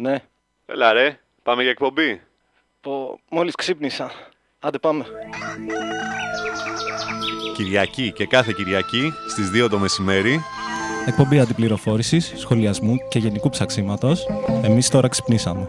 Ναι. Έλα ρε, πάμε για εκπομπή. Πω, μόλις ξύπνησα. Άντε πάμε. Κυριακή και κάθε Κυριακή στις 2 το μεσημέρι. Εκπομπή αντιπληροφόρησης, σχολιασμού και γενικού ψαξίματος. Εμείς τώρα ξυπνήσαμε.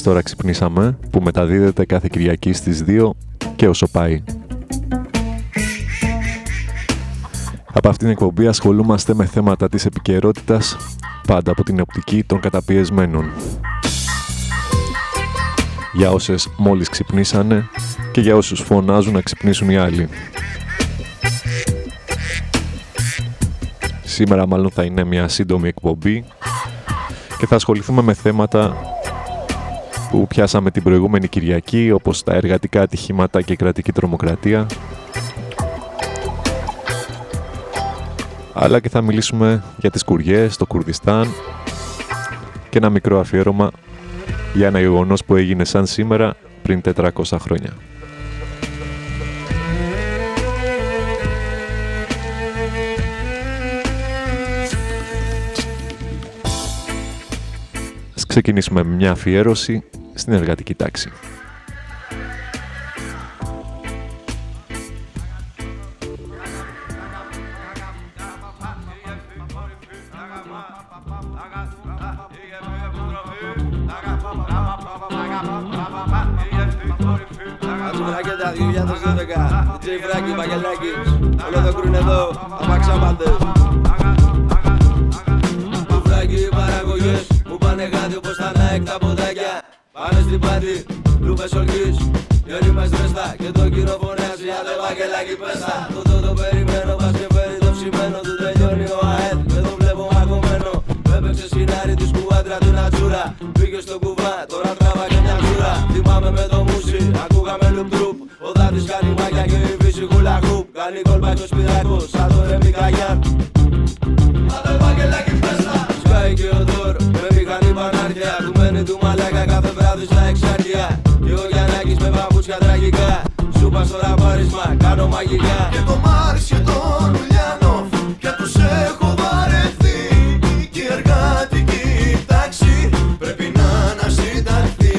«Εμείς τώρα ξυπνήσαμε» που μεταδίδεται κάθε Κυριακή στις 2 και όσο πάει. Από αυτήν την εκπομπή ασχολούμαστε με θέματα της επικαιρότητας πάντα από την οπτική των καταπιεσμένων. Για όσες μόλις ξυπνήσανε και για όσους φωνάζουν να ξυπνήσουν οι άλλοι. Σήμερα μάλλον θα είναι μια σύντομη εκπομπή και θα ασχοληθούμε με θέματα που πιάσαμε την προηγούμενη Κυριακή όπως τα εργατικά ατυχήματα και η κρατική τρομοκρατία αλλά και θα μιλήσουμε για τις κουριές, το Κουρδιστάν και ένα μικρό αφιέρωμα για ένα γεγονός που έγινε σαν σήμερα πριν 400 χρόνια. Ας ξεκινήσουμε με μια αφιέρωση στην εργατική τάξη. Ατσουράκετα 2012 DJ Φράγκη Βαγγελάκης. Όλο το κρούν εδώ Απαξάμπαντες Του Φράγκη οι παραγωγές Μου πάνε γάτι όπως τα Nike τα ποδάκια Πάνε στην πάτη Λούπες ολκής Γιώργη με στρέστα Και το κύριο φωνάζει Για το Βαγγελάκη πέστα Τούτο το περιμένω Μας και φέρει το ψημένο Του τελειώνει ο ΑΕΔ Και το βλέπω μαγωμένο. Έπαιξε σκηνάρι της κουβάντρα του Νατσούρα Πήγε στο κουβά Τώρα τράβα και μια κούρα Θυμάμαι με το μουσι Ακούγαμε λουπ τρουπ Ο δάτης κάνει μάγια και η φύση γουλα χουπ Κάνει κόλπα και ο σπιδάκος Σαν το Ρέμι Σου πας στο ραπάρισμα Κάνω μαγικά Και το Μάρις και τον Ουλιανόφ Και τους έχω βαρεθεί. Και η εργατική τάξη Πρέπει να ανασυνταχθεί.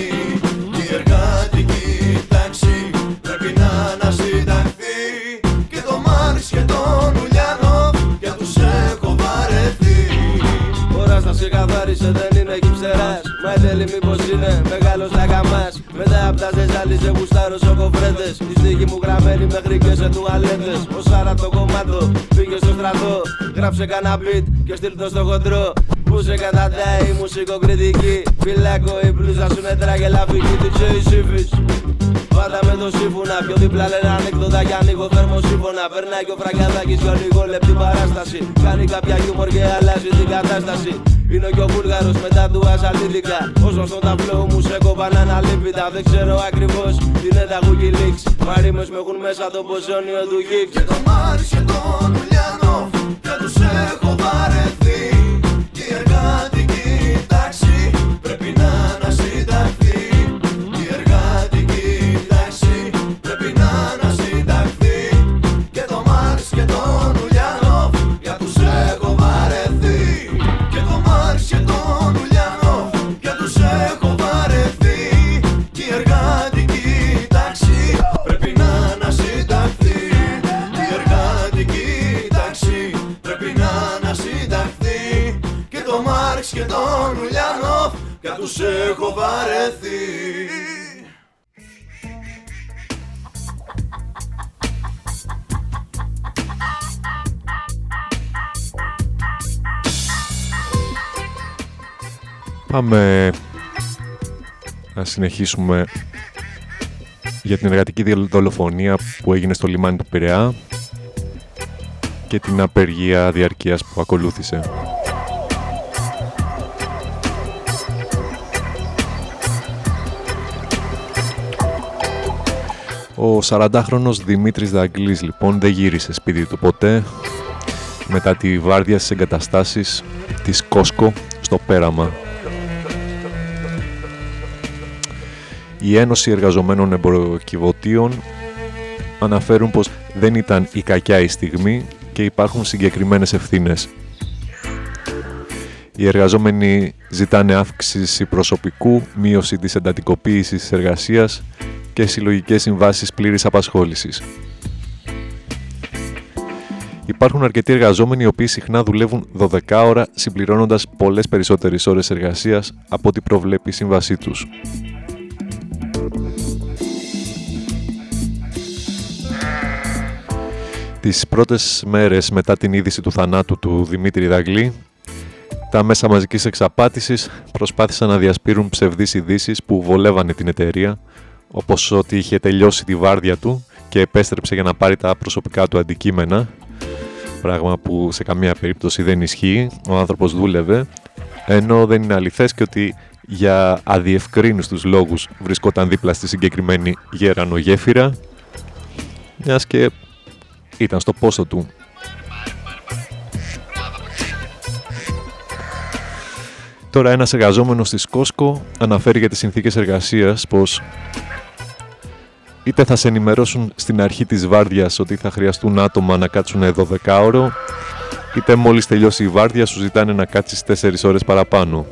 Και η εργατική τάξη Πρέπει να ανασυνταχθεί. Και το Μάρις και τον Ουλιανόφ Και τους έχω βαρεθεί. Ώρα στα ξεκαθάρισε δεν είναι χυψεράς. Μα εν τέλει μήπως είναι μεγάλος λακαμάς Μετά απ' τα ζεζάλι σε γουστάρω σοκοφρέντες Η στίχη μου γραμμένη μέχρι και σε τουαλέτες Ο Σάρα το κομμάτο πήγε στο στρατό Γράψε κανένα beat και στείλ το στο χοντρό Που σε καταντάει η μουσικοκριτική Φυλάκο η μπλούζα σου είναι τραγελαφική του Τζέι Σίφης Πάντα με το σύμφωνα, πιο δίπλα λένε ανέκδοτα κι ανοίγω θερμοσύμφωνα. Περνάει και ο Φραγκιαδάκης για λίγο λεπτή παράσταση. Κάνει κάποια χιούμορ και αλλάζει την κατάσταση. Είναι και ο Βούλγαρος μετά του ασαλίδικα. Όσο στον ταυλό μου σε κόβαν αναλήπητα. Δεν ξέρω ακριβώς τι είναι τα Wikileaks. Μα ρήμες με έχουν μέσα το ποζόνιο του Higgs. Και το Μάρις και τον Ουλιανόφ Και τους έχω βαρεθεί τους έχω βαρεθεί Πάμε να συνεχίσουμε για την εργατική δολοφονία που έγινε στο λιμάνι του Πειραιά και την απεργία διαρκείας που ακολούθησε. Ο 40χρονος Δημήτρης Δαγκλής λοιπόν δεν γύρισε σπίτι του ποτέ μετά τη βάρδια στις εγκαταστάσεις της Κόσκο στο Πέραμα. Η Ένωση Εργαζομένων Εμποροκιβωτίων αναφέρουν πως δεν ήταν η κακιά η στιγμή και υπάρχουν συγκεκριμένες ευθύνες. Οι εργαζόμενοι ζητάνε αύξηση προσωπικού, μείωση της εντατικοποίησης της εργασίας και συλλογικές συμβάσεις πλήρης απασχόλησης. Υπάρχουν αρκετοί εργαζόμενοι οι οποίοι συχνά δουλεύουν 12 ώρα συμπληρώνοντας πολλές περισσότερες ώρες εργασίας από ό,τι προβλέπει η σύμβασή τους. Τις πρώτες μέρες μετά την είδηση του θανάτου του Δημήτρη Δαγλή, τα μέσα μαζικής εξαπάτησης προσπάθησαν να διασπείρουν ψευδείς ειδήσεις που βολεύανε την εταιρεία, όπως ότι είχε τελειώσει τη βάρδια του και επέστρεψε για να πάρει τα προσωπικά του αντικείμενα, πράγμα που σε καμία περίπτωση δεν ισχύει, ο άνθρωπος δούλευε, ενώ δεν είναι αληθές και ότι για αδιευκρίνηστους λόγους βρισκόταν δίπλα στη συγκεκριμένη γέρανο-γέφυρα, μιας και ήταν στο πόσο του. Τώρα ένας εργαζόμενος της Κόσκο αναφέρει για τις συνθήκες εργασίας πως είτε θα σε ενημερώσουν στην αρχή της βάρδιας ότι θα χρειαστούν άτομα να κάτσουν 12 ώρο, είτε μόλις τελειώσει η βάρδια σου ζητάνε να κάτσεις 4 ώρες παραπάνω.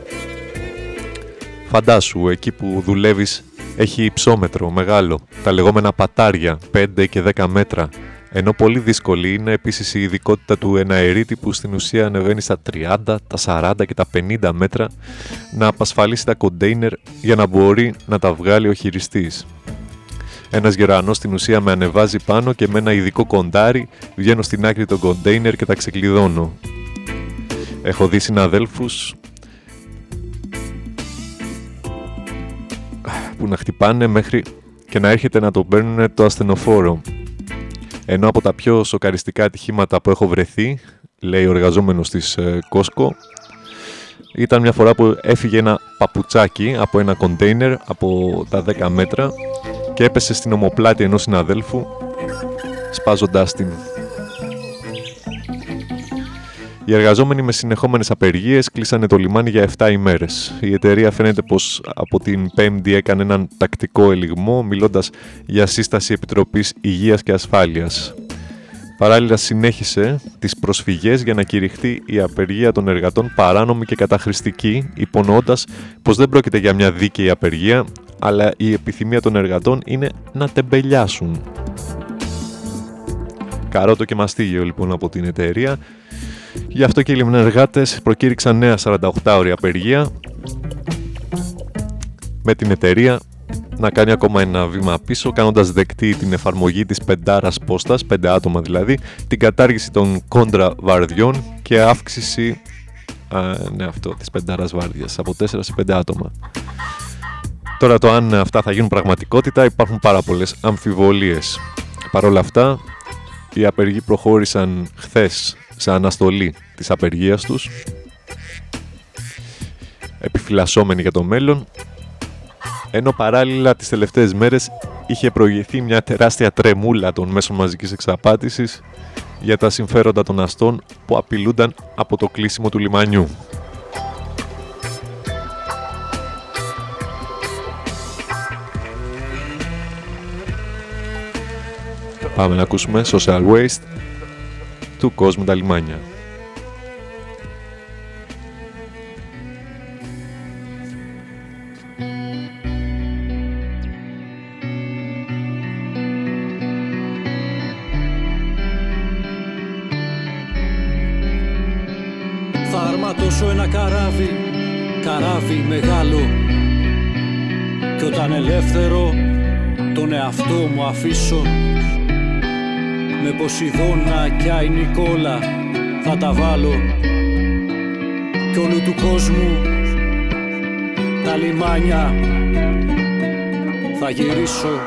Φαντάσου, εκεί που δουλεύεις έχει υψόμετρο μεγάλο, τα λεγόμενα πατάρια 5 και 10 μέτρα, ενώ πολύ δύσκολη είναι επίσης η ειδικότητα του εναερίτη που στην ουσία ανεβαίνει στα 30, τα 40 και τα 50 μέτρα να απασφαλίσει τα κοντέινερ για να μπορεί να τα βγάλει ο χειριστής. Ένας γερανός στην ουσία με ανεβάζει πάνω και με ένα ειδικό κοντάρι βγαίνω στην άκρη των κοντέινερ και τα ξεκλειδώνω. Έχω δει συναδέλφους που να χτυπάνε μέχρι και να έρχεται να τον παίρνουν το ασθενοφόρο. Ενώ από τα πιο σοκαριστικά ατυχήματα που έχω βρεθεί, λέει ο εργαζόμενος της Κόσκο, ήταν μια φορά που έφυγε ένα παπουτσάκι από ένα κοντέινερ από τα 10 μέτρα και έπεσε στην ομοπλάτη ενός συναδέλφου σπάζοντάς την. Οι εργαζόμενοι με συνεχόμενες απεργίες κλείσανε το λιμάνι για 7 ημέρες. Η εταιρεία φαίνεται πως από την 5η έκανε έναν τακτικό ελιγμό μιλώντας για σύσταση Επιτροπής Υγείας και Ασφάλειας. Παράλληλα συνέχισε τις προσφυγές για να κηρυχθεί η απεργία των εργατών παράνομη και καταχρηστική, υπονοώντας πως δεν πρόκειται για μια δίκαιη απεργία, αλλά η επιθυμία των εργατών είναι να τεμπελιάσουν. Καρότο και μαστίγιο λοιπόν από την εταιρεία. Γι' αυτό και οι λιμνεργάτες προκήρυξαν νέα 48 ώρια απεργία με την εταιρεία να κάνει ακόμα ένα βήμα πίσω κάνοντας δεκτή την εφαρμογή της πεντάρας πόστας, πέντε άτομα δηλαδή, την κατάργηση των κόντρα βαρδιών και αύξηση α, ναι, αυτό, της πεντάρας βάρδιας από 4 σε 5 άτομα. Τώρα το αν αυτά θα γίνουν πραγματικότητα υπάρχουν πάρα πολλές αμφιβολίες. Παρ' όλα αυτά, οι απεργοί προχώρησαν χθες σε αναστολή της απεργίας τους. Επιφυλασσόμενοι για το μέλλον. Ενώ παράλληλα τις τελευταίες μέρες είχε προηγηθεί μια τεράστια τρεμούλα των μέσων μαζικής εξαπάτησης για τα συμφέροντα των αστών που απειλούνταν από το κλείσιμο του λιμανιού. Πάμε να ακούσουμε Social Waste του κόσμου τα λιμάνια. Ποσειδώνα κι Άι Νικόλα. Θα τα βάλω. Κι όλου του κόσμου τα λιμάνια. Θα γυρίσω.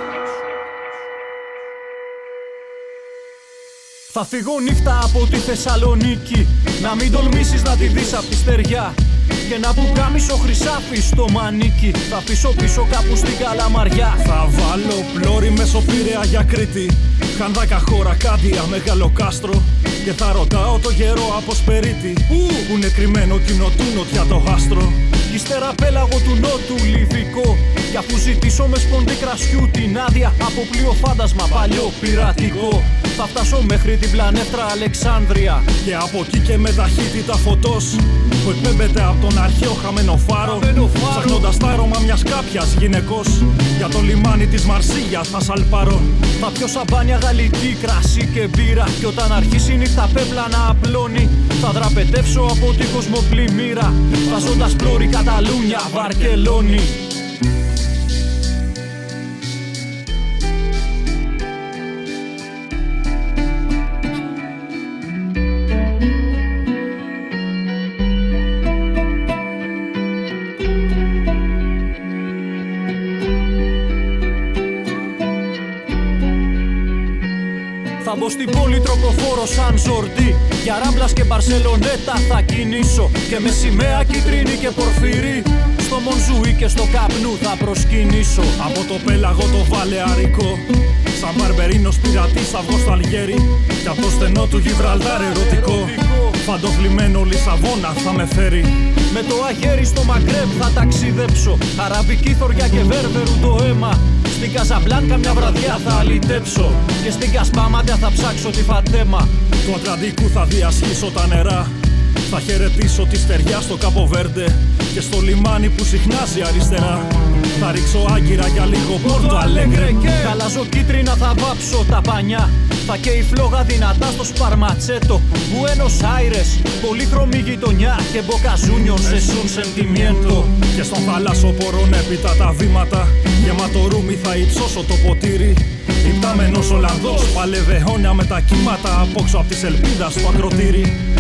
Θα φύγω νύχτα από τη Θεσσαλονίκη. Να μην τολμήσεις να τη δεις απ' τη στεριά και ένα πουκάμισο χρυσάφι στο μανίκι. Θα αφήσω πίσω κάπου στην καλαμαριά. Θα βάλω πλώρη μεσοπήρεα για Κρήτη. Χανδάκα χώρα κάντια μεγάλο κάστρο. Και θα ρωτάω το γερό από σπερίτη. Που είναι κρυμμένο κοινό του νοτιά το άστρο. Ύστερα πέλαγο του νότου λιβικό Κι αφού ζητήσω με σπονδί κρασιού την άδεια Από πλοίο φάντασμα παλιό πειρατικό. Θα φτάσω μέχρι την πλανέτρα Αλεξάνδρεια. Και από εκεί και με ταχύτητα φωτός Που εκπέμπεται από τον αρχαίο χαμένο φάρο. Ψαχνώντας τα άρωμα μιας κάποιας γυναικός. Για το λιμάνι της Μαρσίγιας θα σαλπαρώ Θα πιω σαμπάνια γαλλική κρασί και μπύρα. Και όταν αρχίσει η νύχτα πέπλα να απλώνει Θα δραπετεύσω από την κοσμοπλημμύρα. Βάζοντας πλώρη Καταλούνια, Βαρκελόνη τροκοφόρο σαν ζορτί. Για ράμπλας και μπαρσελονέτα θα κινήσω. Και με σημαία κίτρινη και πορφυρί. Στο Μονζουί και στο καπνού θα προσκυνήσω. Από το πέλαγο το βαλεαρικό. Σαν μπαρμπερίνος πειρατής θα βγω στο Αλγέρι. Κι από το στενό του Γιβραλτάρ ερωτικό Φαντοφλημένο Λισαβόνα θα με φέρει. Με το αγέρι στο Μαγκρέμ θα ταξιδέψω. Αραβική θωριά και βέρβερου το αίμα. Στην Καζαμπλάνκα μια βραδιά θα αλυτέψω. Και στην Κασπάματια θα ψάξω τη φατέμα. Του Ατλαντικού θα διασχίσω τα νερά θα χαιρετήσω τη στεριά στο Καποβέρντε Και στο λιμάνι που συχνάζει αριστερά. Θα ρίξω άγκυρα για λίγο πόρτο αλέγκρε και Χαλάζω κίτρινα θα βάψω τα πανιά. Θα καίει φλόγα δυνατά στο σπαρματσέτο. Μπουένος Άιρες, πολύχρωμη γειτονιά Και μποκαζούνιο σε σουν σεντιμιέντο. Και στον θάλασσο πορών έπειτα τα βήματα. Γεμάτο ρούμι θα υψώσω το ποτήρι. Υπτάμενος Ολλανδός παλεύε αιώνια με τα κύματα Απόξω απ' της ελπίδας στο ακροτήρι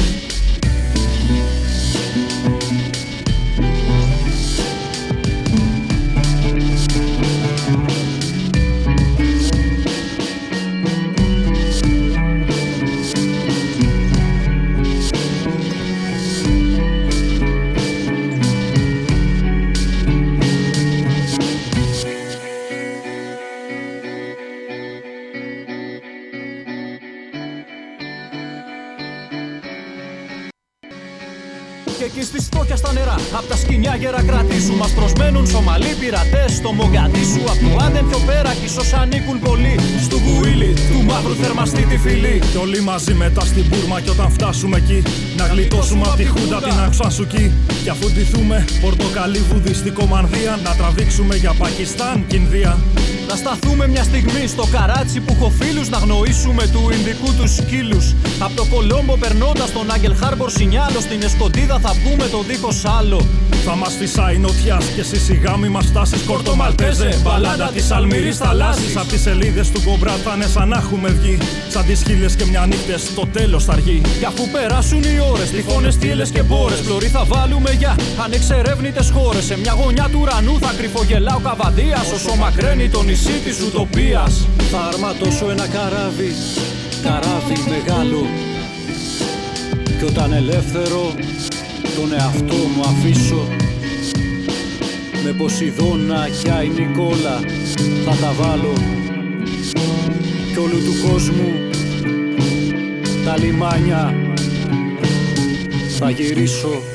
Σομαλοί πειρατές στο Μογκαντήσου Απ' το Άντεν πιο πέρα κι ίσως ανήκουν πολλοί. Στου Γουίλι, του μαύρου θερμαστή τη φυλή. Κι όλοι μαζί μετά στην Μπούρμα κι όταν φτάσουμε εκεί Να γλιτώσουμε απ' τη Χούντα την Αξουασουκή Κι αφού ντυθούμε πορτοκαλί βουδιστικό μανδύα Να τραβήξουμε για Πακιστάν και Ινδία Να σταθούμε μια στιγμή στο καράτσι που έχω φίλους Να γνωρίσουμε του Ινδικού τους σκύλους. Απ' το Κολόμπο περνώντας τον Άγγελ Χάρμπορ Σινιάλο Στην Εσκοντίδα θα βγούμε το δίχως άλλο. Θα μας φυσάει νοτιάς και εσύ σιγά μη μας φτάσεις Κορτομαλτέζε, μπαλάντα της Αλμυρής θαλάσσης. Απ' τις σελίδες του Κομπρά θα είναι σαν να έχουμε βγει. Σαν τις χίλιες και μια νύχτες το τέλος θα αργεί. Κι αφού περάσουν οι ώρες, τυφώνες, τύλες και μπόρες Πλωρή θα βάλουμε για ανεξερεύνητες χώρες. Σε μια γωνιά του ουρανού θα κρυφογελά ο Καβαδίας Όσο μακραίνει το νησί της ουτοπίας. Θα αρματώσω ένα καράβι, καράβι μεγάλο. Κι όταν ελεύθερο τον εαυτό μου αφήσω. Με Ποσειδώνα κι Άι Νικόλα θα τα βάλω. Κι όλου του κόσμου τα λιμάνια θα γυρίσω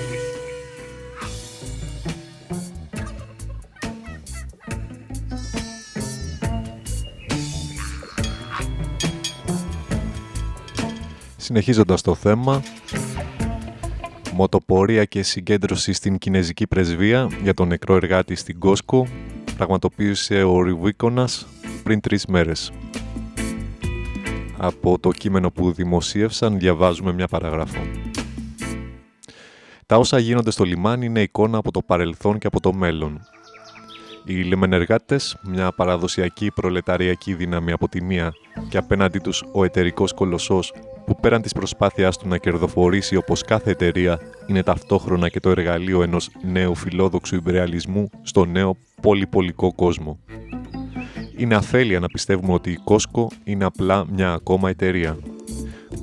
Συνεχίζοντας το θέμα, μοτοπορία και συγκέντρωση στην Κινέζικη Πρεσβεία για τον νεκρό εργάτη στην Κόσκο πραγματοποίησε ο Ριβίκονας πριν τρεις μέρες. Από το κείμενο που δημοσίευσαν διαβάζουμε μια παραγράφο. Τα όσα γίνονται στο λιμάνι είναι εικόνα από το παρελθόν και από το μέλλον. Οι λιμενεργάτες, μια παραδοσιακή προλεταριακή δύναμη από τη μία και απέναντί τους ο εταιρικός κολοσσός που πέραν της προσπάθειάς του να κερδοφορήσει όπως κάθε εταιρεία είναι ταυτόχρονα και το εργαλείο ενός νέου φιλόδοξου υπερεαλισμού στο νέο πολυπολικό κόσμο. Είναι αφέλεια να πιστεύουμε ότι η Costco είναι απλά μια ακόμα εταιρεία.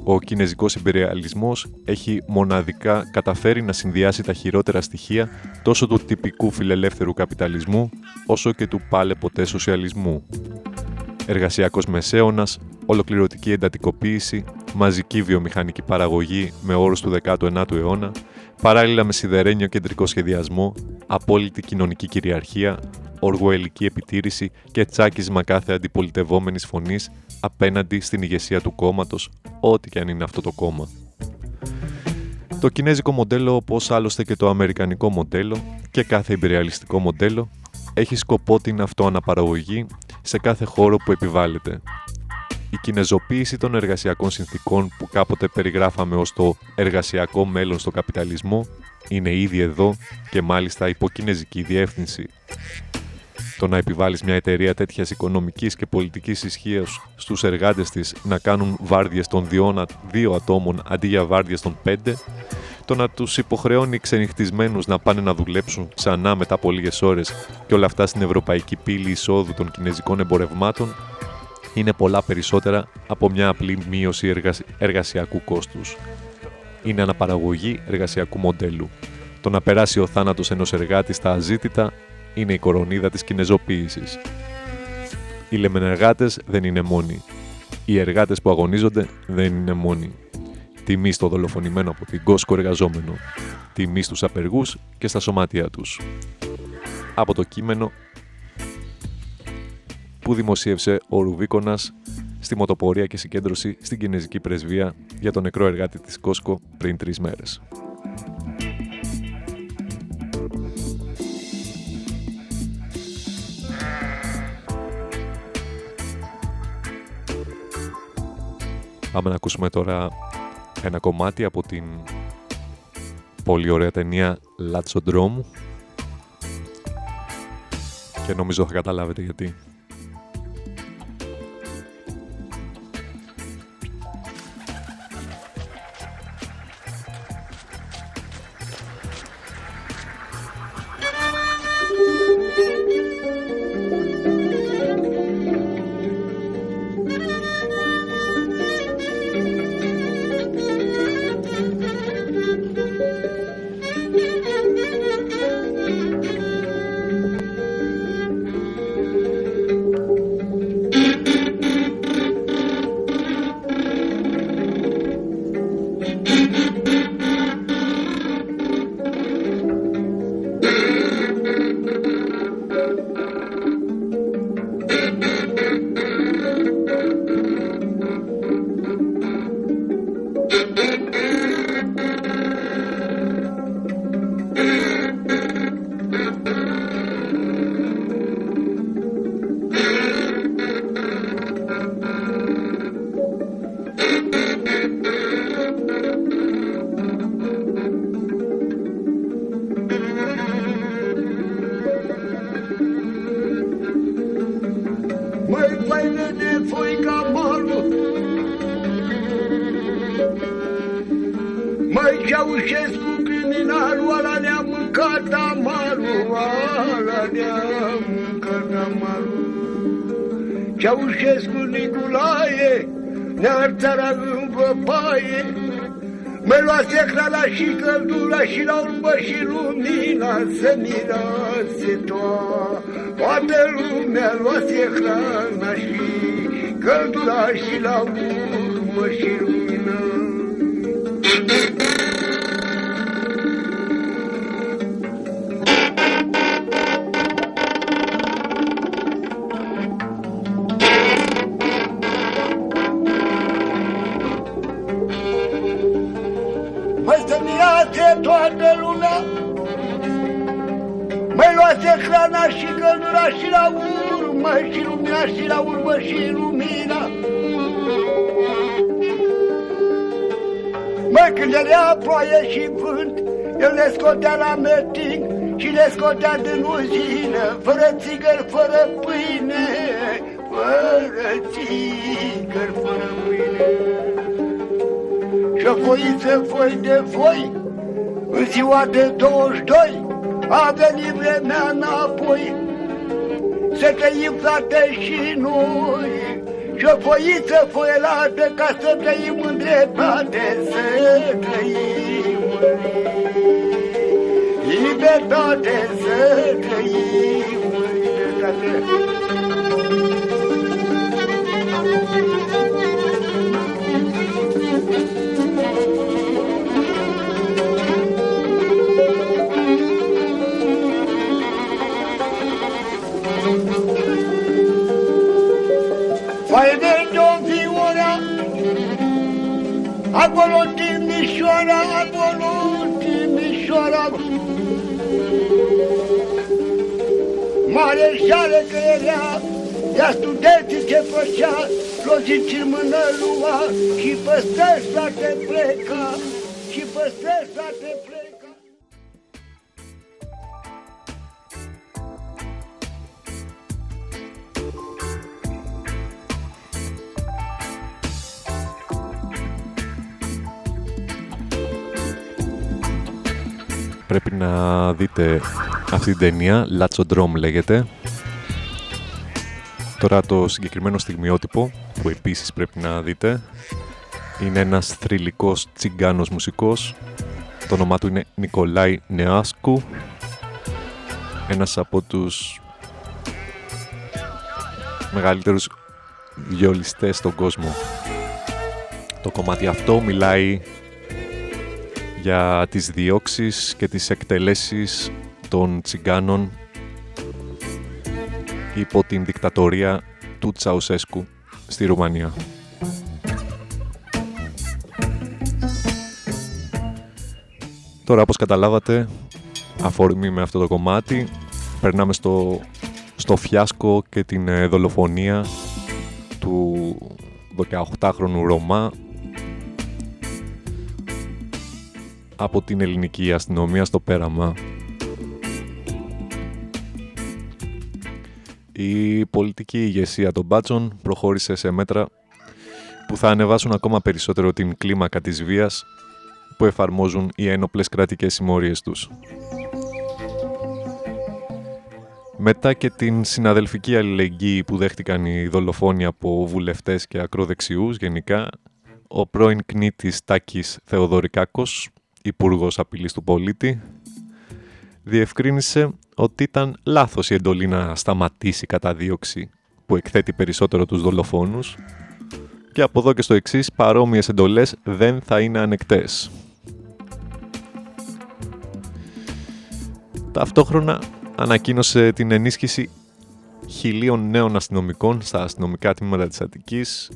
Ο κινέζικος υπεριαλισμός έχει μοναδικά καταφέρει να συνδυάσει τα χειρότερα στοιχεία τόσο του τυπικού φιλελεύθερου καπιταλισμού όσο και του πάλε ποτέ σοσιαλισμού. Εργασιακός μεσαίωνας, ολοκληρωτική εντατικοποίηση, μαζική βιομηχανική παραγωγή με όρους του 19ου αιώνα, παράλληλα με σιδερένιο κεντρικό σχεδιασμό, απόλυτη κοινωνική κυριαρχία, οργοελική επιτήρηση και τσάκισμα κάθε αντιπολιτευόμενης φωνής απέναντι στην ηγεσία του κόμματος, ό,τι και αν είναι αυτό το κόμμα. Το κινέζικο μοντέλο, όπως άλλωστε και το αμερικανικό μοντέλο και κάθε υπεριαλιστικό μοντέλο, έχει σκοπό την αυτοαναπαραγωγή σε κάθε χώρο που επιβάλλεται. Η κινεζοποίηση των εργασιακών συνθήκων που κάποτε περιγράφαμε ως το εργασιακό μέλλον στο καπιταλισμό είναι ήδη εδώ και μάλιστα υπό κινέζικη διεύθυνση. Το να επιβάλλεις μια εταιρεία τέτοιας οικονομικής και πολιτικής ισχύως στους εργάτες της να κάνουν βάρδιες των δύο ατόμων αντί για βάρδιες των πέντε, το να τους υποχρεώνει ξενυχτισμένους να πάνε να δουλέψουν ξανά μετά από λίγες ώρες και όλα αυτά στην ευρωπαϊκή πύλη εισόδου των κινέζικων εμπορευμάτων, είναι πολλά περισσότερα από μια απλή μείωση εργασιακού κόστους. Είναι αναπαραγωγή εργασιακού μοντέλου. Το να περάσει ο θάνατος ενός εργάτη στα αζήτητα είναι η κορονίδα της κινεζοποίησης. Οι λεμενεργάτες δεν είναι μόνοι. Οι εργάτες που αγωνίζονται δεν είναι μόνοι. Τιμή στο δολοφονημένο από την Κόσκο εργαζόμενο. Τιμή στους απεργούς και στα σωμάτια τους. Από το κείμενο που δημοσίευσε ο Ρουβίκονας στη μοτοπορία και συγκέντρωση στην Κινέζικη Πρεσβεία για τον νεκρό εργάτη της Κόσκο πριν τρεις μέρες. Πάμε να ακούσουμε τώρα ένα κομμάτι από την πολύ ωραία ταινία Latsodrome και νομίζω θα καταλάβετε γιατί. Și căldura și la urmă și lumina să miroase toa. Toată lumea luase hrana și căldura și la urmă și lumina. Scotea la meeting și le scotea din uzină, fără țigări, fără pâine, fără țigări, fără pâine. Și foiță foi de foi În ziua de 22 A venit vremea înapoi Să trăim frate și noi Și o foiță foielată Ca să trăim în dreptate Să trăim Libertate da desedeyim dedi. Fayder don figura, a. Mare șale că era Ea studenții ce făcea Loziți în mână lua Și păstrăși frate pleca Și păstrăși frate pleca Πρέπει να δείτε αυτή την ταινία, Latsodrome λέγεται. Τώρα το συγκεκριμένο στιγμιότυπο που επίσης πρέπει να δείτε είναι ένας θρηλυκός τσιγκάνος μουσικός. Το όνομά του είναι Νικολάη Νεάσκου. Ένας από τους μεγαλύτερους βιολιστές στον κόσμο. Το κομμάτι αυτό μιλάει για τις διώξεις και τις εκτελέσεις των τσιγκάνων υπό την δικτατορία του Τσαουσέσκου στη Ρουμανία. Τώρα, όπως καταλάβατε, αφορμή με αυτό το κομμάτι, περνάμε στο, στο φιάσκο και την ε, δολοφονία του 18χρονου Ρωμά από την ελληνική αστυνομία στο πέραμα. Η πολιτική ηγεσία των μπάτσων προχώρησε σε μέτρα που θα ανεβάσουν ακόμα περισσότερο την κλίμακα της βίας που εφαρμόζουν οι ένοπλες κρατικές συμμορίες τους. Μετά και την συναδελφική αλληλεγγύη που δέχτηκαν οι δολοφόνοι από βουλευτές και ακροδεξιούς γενικά, ο πρώην κνήτης Τάκης Θεοδωρικάκος Υπουργός Απειλής του Πολίτη, διευκρίνησε ότι ήταν λάθος η εντολή να σταματήσει καταδίωξη που εκθέτει περισσότερο τους δολοφόνους και από εδώ και στο εξής παρόμοιες εντολές δεν θα είναι ανεκτές. Ταυτόχρονα ανακοίνωσε την ενίσχυση χιλίων νέων αστυνομικών στα αστυνομικά τμήματα της Αττικής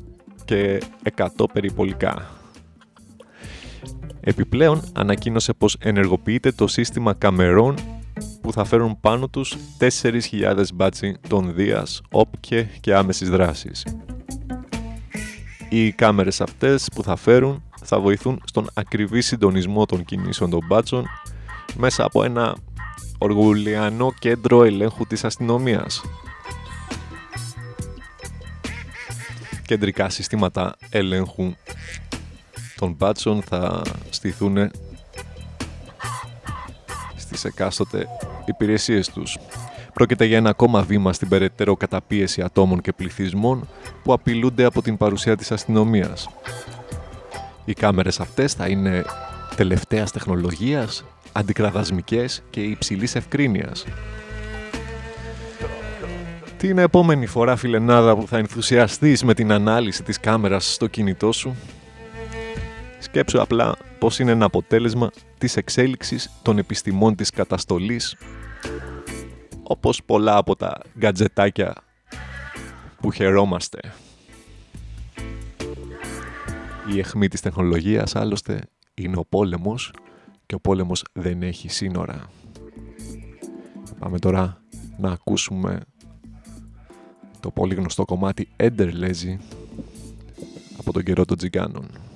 και 100 περιπολικά. Επιπλέον ανακοίνωσε πως ενεργοποιείται το σύστημα καμερών που θα φέρουν πάνω τους 4.000 μπάτσι των Δίας, όπκε και άμεσης δράσης. Οι κάμερες αυτές που θα φέρουν θα βοηθούν στον ακριβή συντονισμό των κινήσεων των μπάτσων μέσα από ένα οργουλιανό κέντρο ελέγχου της αστυνομίας. Κεντρικά συστήματα ελέγχου των μπάτσων θα στηθούν στις εκάστοτε υπηρεσίες τους. Πρόκειται για ένα ακόμα βήμα στην περαιτέρω καταπίεση ατόμων και πληθυσμών που απειλούνται από την παρουσία της αστυνομίας. Οι κάμερες αυτές θα είναι τελευταίας τεχνολογίας, αντικραδασμικές και υψηλής ευκρίνειας. Την επόμενη φορά, φιλενάδα, που θα ενθουσιαστείς με την ανάλυση της κάμερας στο κινητό σου, Σκέψου απλά πως είναι ένα αποτέλεσμα της εξέλιξης των επιστημών της καταστολής όπως πολλά από τα γκατζετάκια που χαιρόμαστε. Η αιχμή της τεχνολογίας άλλωστε είναι ο πόλεμος και ο πόλεμος δεν έχει σύνορα. Πάμε τώρα να ακούσουμε το πολύ γνωστό κομμάτι Ender Lazy από τον καιρό των τζιγκάνων.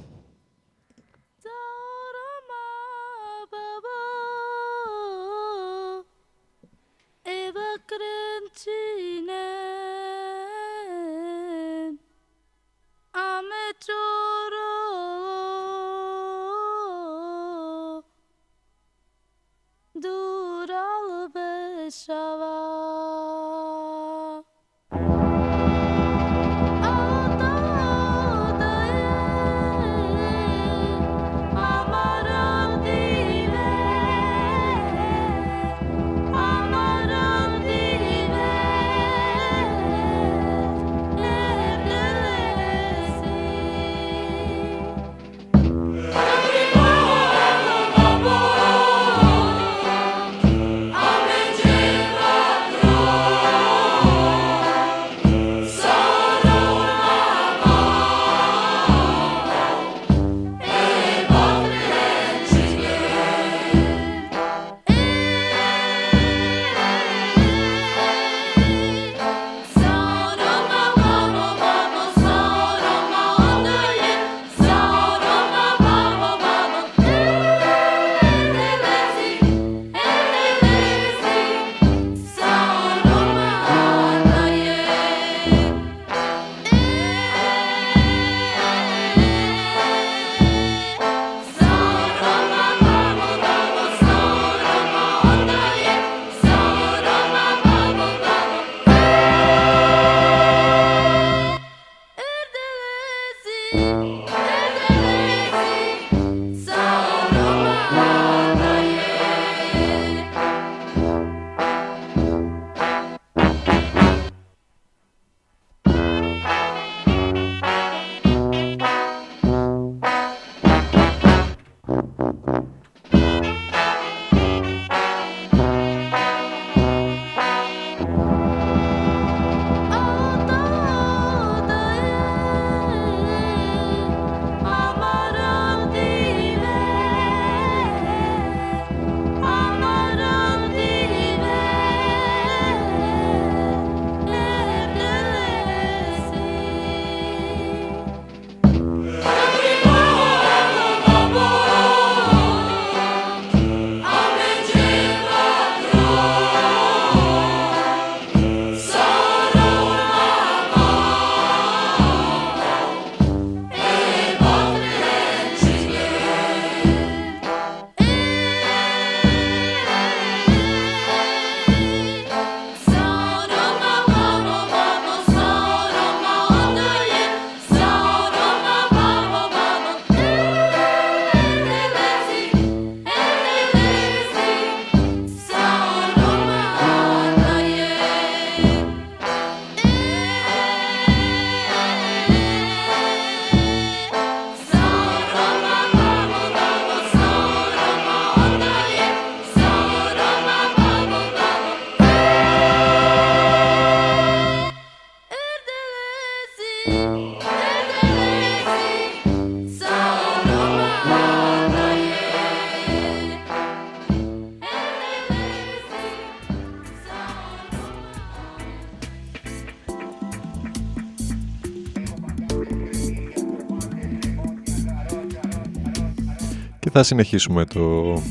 Θα συνεχίσουμε το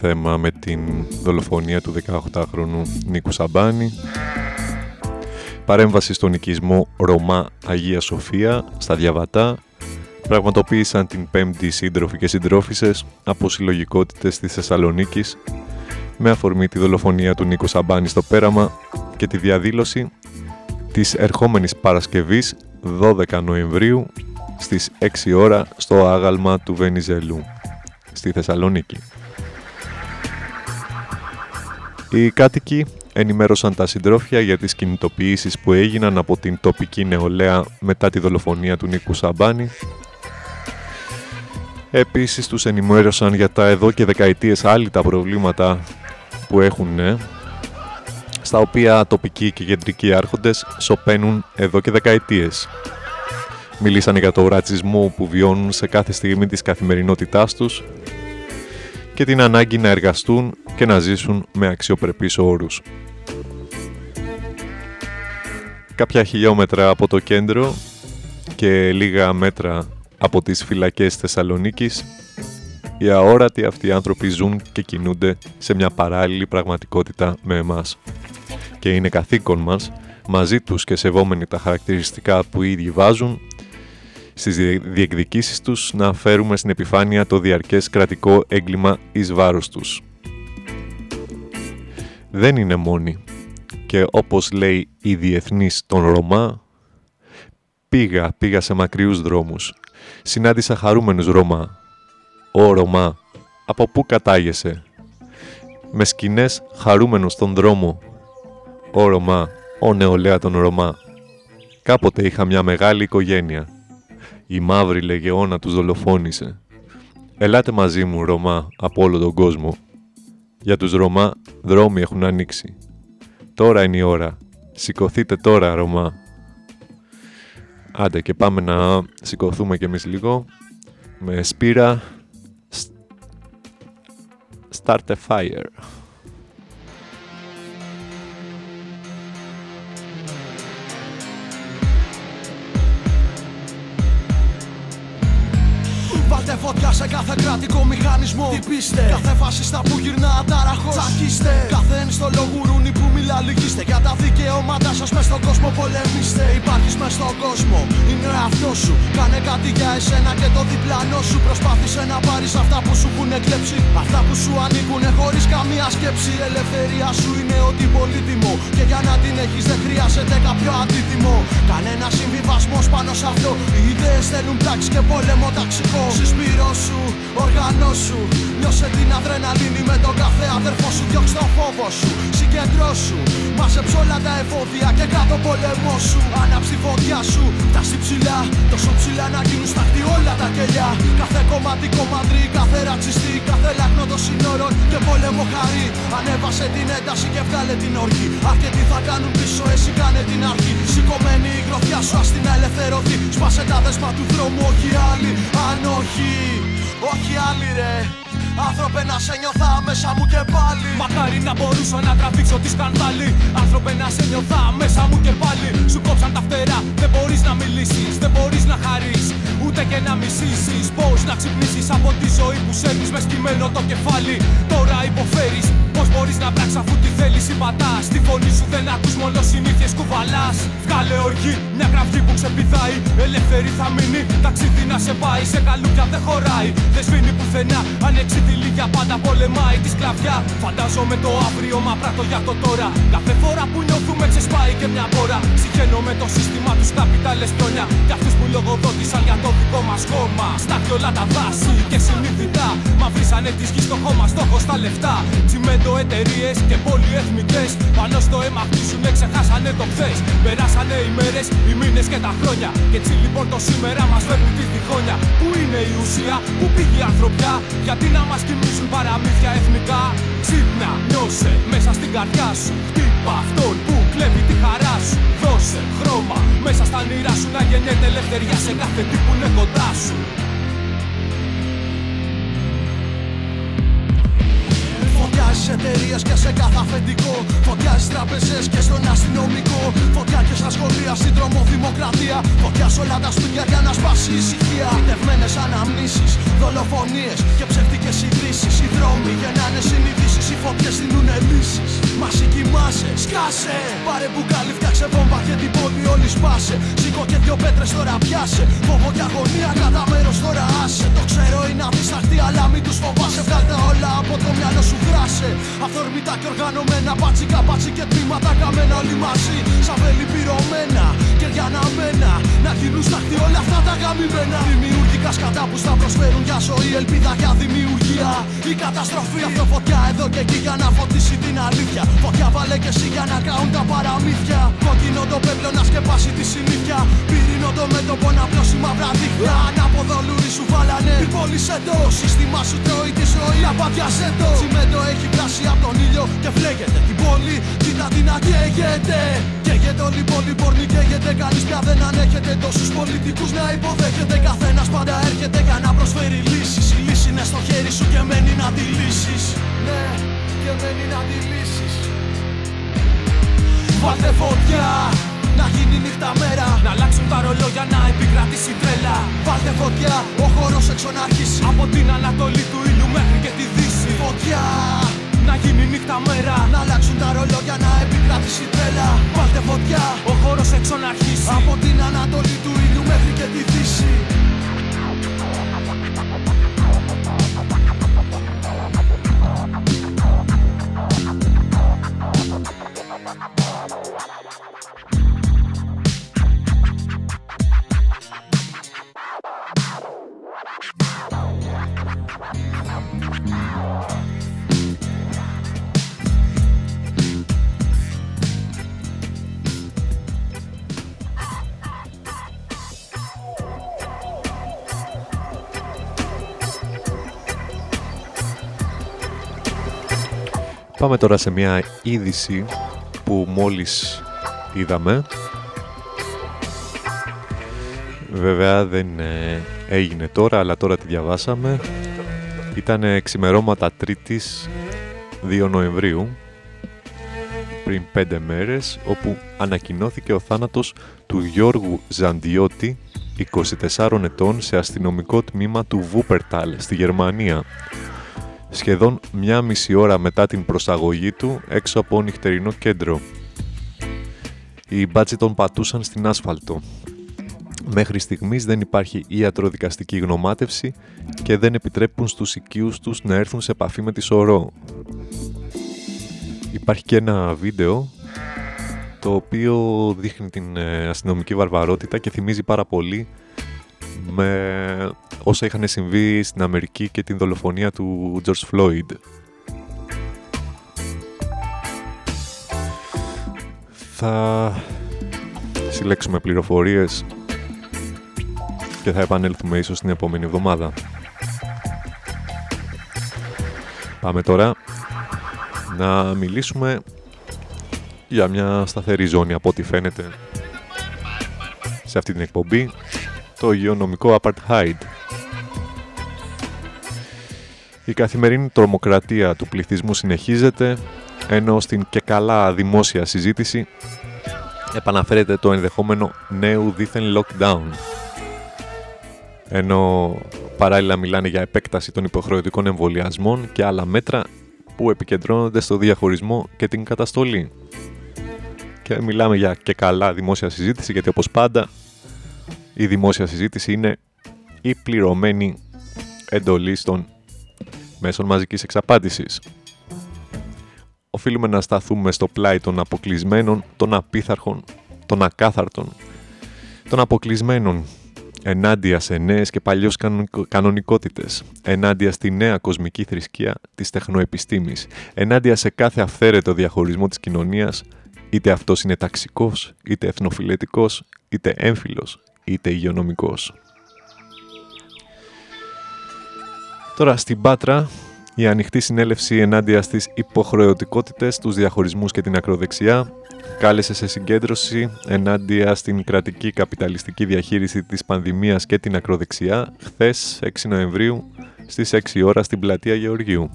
θέμα με την δολοφονία του 18χρονου Νίκου Σαμπάνη. Παρέμβαση στον οικισμό Ρωμά Αγία Σοφία στα Διαβατά. Πραγματοποίησαν την πέμπτη σύντροφοι και συντρόφισσες από συλλογικότητες της Θεσσαλονίκης. Με αφορμή τη δολοφονία του Νίκου Σαμπάνη στο Πέραμα και τη διαδήλωση της ερχόμενης Παρασκευής 12 Νοεμβρίου στις 6 ώρα στο άγαλμα του Βενιζελού στη Θεσσαλονίκη. Οι κάτοικοι ενημέρωσαν τα συντρόφια για τις κινητοποιήσεις που έγιναν από την τοπική νεολαία μετά τη δολοφονία του Νίκου Σαμπάνη. Επίσης τους ενημέρωσαν για τα εδώ και δεκαετίες άλλη τα προβλήματα που έχουν ναι, στα οποία τοπικοί και κεντρικοί άρχοντες σωπαίνουν εδώ και δεκαετίες. Μιλήσανε για το ρατσισμό που βιώνουν σε κάθε στιγμή της καθημερινότητάς τους και την ανάγκη να εργαστούν και να ζήσουν με αξιοπρεπείς όρους. Κάποια χιλιόμετρα από το κέντρο και λίγα μέτρα από τις φυλακές Θεσσαλονίκης οι αόρατοι αυτοί οι άνθρωποι ζουν και κινούνται σε μια παράλληλη πραγματικότητα με εμάς. Και είναι καθήκον μας, μαζί τους και σεβόμενοι τα χαρακτηριστικά που οι ίδιοι βάζουν, στις διεκδικήσεις τους να φέρουμε στην επιφάνεια το διαρκές κρατικό έγκλημα εις βάρος τους. δεν είναι μόνη και όπως λέει η διεθνής των Ρωμά πήγα, πήγα σε μακριούς δρόμους συνάντησα χαρούμενους Ρωμά Ω Ρωμά, από πού κατάγεσαι; Με σκηνές χαρούμενος στον δρόμο Ω Ρωμά, ο νεολαία των Ρωμά Κάποτε είχα μια μεγάλη οικογένεια η μαύρη λεγεώνα τους δολοφόνησε Ελάτε μαζί μου Ρωμά από όλο τον κόσμο για τους Ρωμά δρόμοι έχουν ανοίξει. Τώρα είναι η ώρα. Σηκωθείτε τώρα, Ρωμά. Άντε και πάμε να σηκωθούμε κι εμείς λίγο. Με σπήρα. Start a fire. fuck σε κάθε κρατικό μηχανισμό. Τυπήστε κάθε φασίστα που γυρνά ταραχώ. Τσακίστε κάθε ενστολογουρούνι που μιλά λυγίστε. Για τα δικαιώματά σας μες στον κόσμο πολεμήστε. Υπάρχεις μες στον κόσμο, είναι ο εαυτό σου. Κάνε κάτι για εσένα και το διπλανό σου. Προσπάθησε να πάρεις αυτά που σου έχουν κλέψει. Αυτά που σου ανήκουν χωρίς καμία σκέψη. Η ελευθερία σου είναι ότι πολύτιμο. Και για να την έχεις δεν χρειάζεται κάποιο αντίτιμο. Κανένα συμβιβασμός πάνω σε αυτό. Οι ιδέες θέλουν πράξη και πόλεμο ταξικό. Συσπήρω σου, οργανώσου. Νιώσε την αδρεναλίνη με τον κάθε αδερφό σου. Διώξ' το φόβος σου, συγκεντρώσου. Μάζεψε όλα τα εφόδια και κάτω πόλεμό σου. Άναψη φωτιά σου, φτάσει ψηλά. Τόσο ψηλά να γίνουν σταχτή όλα τα κελιά. Κάθε κομμάτι κομμάτρι, κάθε ρατσιστή. Κάθε λάκνο των σύνορων και πόλεμο χαρί. Ανέβασε την ένταση και βγάλε την οργή. Αρκετοί θα κάνουν πίσω, εσύ κάνε την αρχή. Σηκωμένη η γροθιά σου, ας την ελευθερωθεί. Σπάσε τα δέσμα του δρόμου, όχι άλλοι. Αν όχι, όχι άλλοι ρε. Άνθρωπε να σε νιώθα μέσα μου και πάλι. Μακάρι να μπορούσα να τραβήξω τη σκανδάλη. Άνθρωπε να σε νιώθα μέσα μου και πάλι. Σου κόψαν τα φτερά, δεν μπορείς να μιλήσεις Δεν μπορείς να χαρείς, ούτε και να μισήσεις Πώς να ξυπνήσεις από τη ζωή που σέρνεις μες σκυμμένο το κεφάλι. Τώρα υποφέρεις, πώς μπορείς να πράξεις αφού τη θέλεις πατάς Στη φωνή σου δεν ακούς μόνο συνήθειες κουβαλάς. Βγάλε οργή, μια κραυγή που ξεπηδάει. Ελεύθερη θα μείνει, ταξίδι να σε πάει. Σε καλούκια δεν χωράει, δεν σβήνει πουθενά. Ανεξιτηλή για πάντα πολεμάει τη σκλαβιά. Φαντάζομαι το αύριο μα πράττω για το τώρα. Κάθε φορά που νιώθουμε ξεσπάει και μια μπόρα. Συγχαίνω με το σύστημα τους καπιτάλες πρόνια Για αυτούς που λογοδότησαν για το δικό μας κόμμα. Στα όλα τα δάση και συνειδητά. Μα βρίσανε τη γη στο χώμα, στόχος στα λεφτά. Τσιμέντο εταιρείες και πολυεθνικές. Πάνω στο αίμα χτίσουνε, ξεχάσανε το χθες. Περάσανε οι μέρες, οι μήνες και τα χρόνια. Και έτσι λοιπόν το σήμερα μας φέρνει τη διχόνια Πού είναι η ουσία, πού πήγε η ανθρωπιά; Γιατί να μας κοιμήσουν παραμύθια εθνικά; Ξύπνα, νιώσε μέσα στην καρδιά σου. Χτύπα αυτόν που κλέβει τη χαρά σου. Δώσε χρώμα μέσα στα νηρά σου Να γεννιέται ελευθερία σε κάθε τι που είναι κοντά σου Φωτιάς στι εταιρείε και σε κάθε αφεντικό. Φωτιά στι τράπεζε και στον αστυνομικό. Φωτιά και στα σχολεία, στην τρομοδημοκρατία. Φωτιάς σε όλα τα σπίτια για να σπάσει η ησυχία. Φυτευμένε αναμνήσεις, δολοφονίες και ψευτικέ ειδήσεις. Οι δρόμοι γεννάνε συνειδήσεις, οι φωτιές δίνουν λύσεις. Μασική μάσε, σκάσε. Πάρε μπουκάλι, φτιάξε βόμβα και την πόλη όλη σπάσε. Σήκω και δυο πέτρες τώρα πιάσε. Φόβο και αγωνία κατά μέρος τώρα άσε. Το ξέρω είναι αδισταχτή, αλλά μην τους φοβάσαι. Βγάλτε όλα από το μυαλό σου δράσε. Αυθόρμητα και οργανωμένα, πάτσικα, πάτσι και τμήματα καμένα όλοι μαζί. Σαν βέλη πυρωμένα και μένα. Να γίνουν σταχτή όλα αυτά τα γαμημένα. Δημιουργικά σκατά που στα προσφέρουν για ζωή, ελπίδα για δημιουργία. Η καταστροφή, αυτό φωτιά εδώ και εκεί για να φωτίσει την αλήθεια. Φωτιά βάλε και εσύ για να καούν τα παραμύθια. Κόκκινο το πέπλο να σκεπάσει τη συνήθεια. Πυρήνο το μέτωπο να πλώσει μαύρα δίχτυα. Ανάποδο λουρί σου βάλανε. Η πόλη σε το σύστημα σου τρώει τη ζωή. Απαντιάσέ το. Τσιμέντο έχει πλάσει από τον ήλιο και φλέγεται. Την πόλη κοίτα την να καίγεται. Καίγεται όλη η πόλη πόρνη καίγεται. Κανείς πια δεν ανέχεται τόσους πολιτικούς να υποδέχεται. Καθένας πάντα έρχεται για να προσφέρει λύσεις. Η λύση είναι στο χέρι σου και μένει να τη λύσεις. Ναι, και μένει να τη λύσεις. Βάλτε φωτιά. Να γίνει νύχτα μέρα. Να αλλάξουν τα ρολόγια να επικρατήσει τρέλα. Βάλτε φωτιά, ο χώρος έξω να αρχίσει Από την Ανατολή του ήλιου μέχρι και τη Δύση. Φωτιά. Να γίνει νύχτα μέρα. Να αλλάξουν τα ρολόγια να επικρατήσει τρέλα. Βάλτε φωτιά, ο χώρος έξω να αρχίσει Από την Ανατολή του ήλιου μέχρι και τη Δύση Πάμε τώρα σε μια είδηση που μόλις είδαμε. Βέβαια δεν ε, έγινε τώρα, αλλά τώρα τη διαβάσαμε. Ήταν ξημερώματα Τρίτης 2 Νοεμβρίου, πριν 5 μέρες, όπου ανακοινώθηκε ο θάνατος του Γιώργου Ζαντιώτη, 24 ετών, σε αστυνομικό τμήμα του Βούπερταλ, στη Γερμανία. Σχεδόν μια μισή ώρα μετά την προσαγωγή του έξω από νυχτερινό κέντρο. Οι μπάτσι τον πατούσαν στην άσφαλτο. Μέχρι στιγμής δεν υπάρχει ιατροδικαστική γνωμάτευση και δεν επιτρέπουν στους οικείους τους να έρθουν σε επαφή με τη σωρό. Υπάρχει και ένα βίντεο το οποίο δείχνει την ε, αστυνομική βαρβαρότητα και θυμίζει πάρα πολύ με όσα είχαν συμβεί στην Αμερική και την δολοφονία του George Floyd. Θα συλλέξουμε πληροφορίες και θα επανέλθουμε ίσως την επόμενη εβδομάδα. Πάμε τώρα να μιλήσουμε για μια σταθερή ζώνη από ό,τι φαίνεται σε αυτή την εκπομπή το υγειονομικό Apartheid. Η καθημερινή τρομοκρατία του πληθυσμού συνεχίζεται ενώ στην και καλά δημόσια συζήτηση επαναφέρεται το ενδεχόμενο νέου δίθεν lockdown ενώ παράλληλα μιλάνε για επέκταση των υποχρεωτικών εμβολιασμών και άλλα μέτρα που επικεντρώνονται στο διαχωρισμό και την καταστολή. Και μιλάμε για και καλά δημόσια συζήτηση, γιατί όπως πάντα η δημόσια συζήτηση είναι η πληρωμένη εντολή των μέσων μαζικής εξαπάτησης. Οφείλουμε να σταθούμε στο πλάι των αποκλεισμένων, των απίθαρχων, των ακάθαρτων, των αποκλεισμένων ενάντια σε νέες και παλιώς κανονικότητες, ενάντια στη νέα κοσμική θρησκεία της τεχνοεπιστήμης, ενάντια σε κάθε αυθαίρετο διαχωρισμό της κοινωνίας, είτε αυτός είναι ταξικός, είτε εθνοφιλετικός, είτε έμφυλος, είτε υγειονομικός. Τώρα στην Πάτρα, η ανοιχτή συνέλευση ενάντια στις υποχρεωτικότητες, τους διαχωρισμούς και την ακροδεξιά κάλεσε σε συγκέντρωση ενάντια στην κρατική καπιταλιστική διαχείριση της πανδημίας και την ακροδεξιά χθες 6 Νοεμβρίου στις 6 ώρα στην πλατεία Γεωργίου.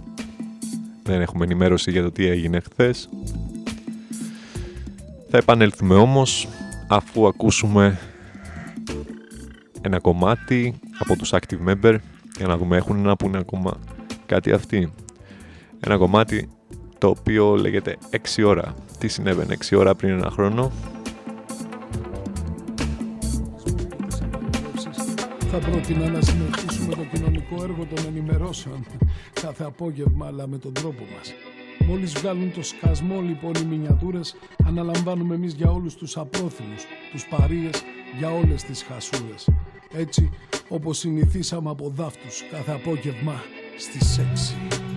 Δεν έχουμε ενημέρωση για το τι έγινε χθες. Θα επανέλθουμε όμως αφού ακούσουμε ένα κομμάτι από τους active member για να δούμε έχουν να πούνε ακόμα κάτι αυτοί. Ένα κομμάτι το οποίο λέγεται 6 ώρα. Τι συνέβαινε 6 ώρα πριν ένα χρόνο; Θα πρότεινα να συνεχίσουμε το κοινωνικό έργο των ενημερώσεων κάθε απόγευμα αλλά με τον τρόπο μας. Μόλις βγάλουν το σκασμό λοιπόν οι μινιατούρες αναλαμβάνουμε εμείς για όλους τους απρόθυμους, τους παρείες, για όλες τις χασούρες. Έτσι όπως συνηθίσαμε από δάφτους κάθε απόγευμα στις 6.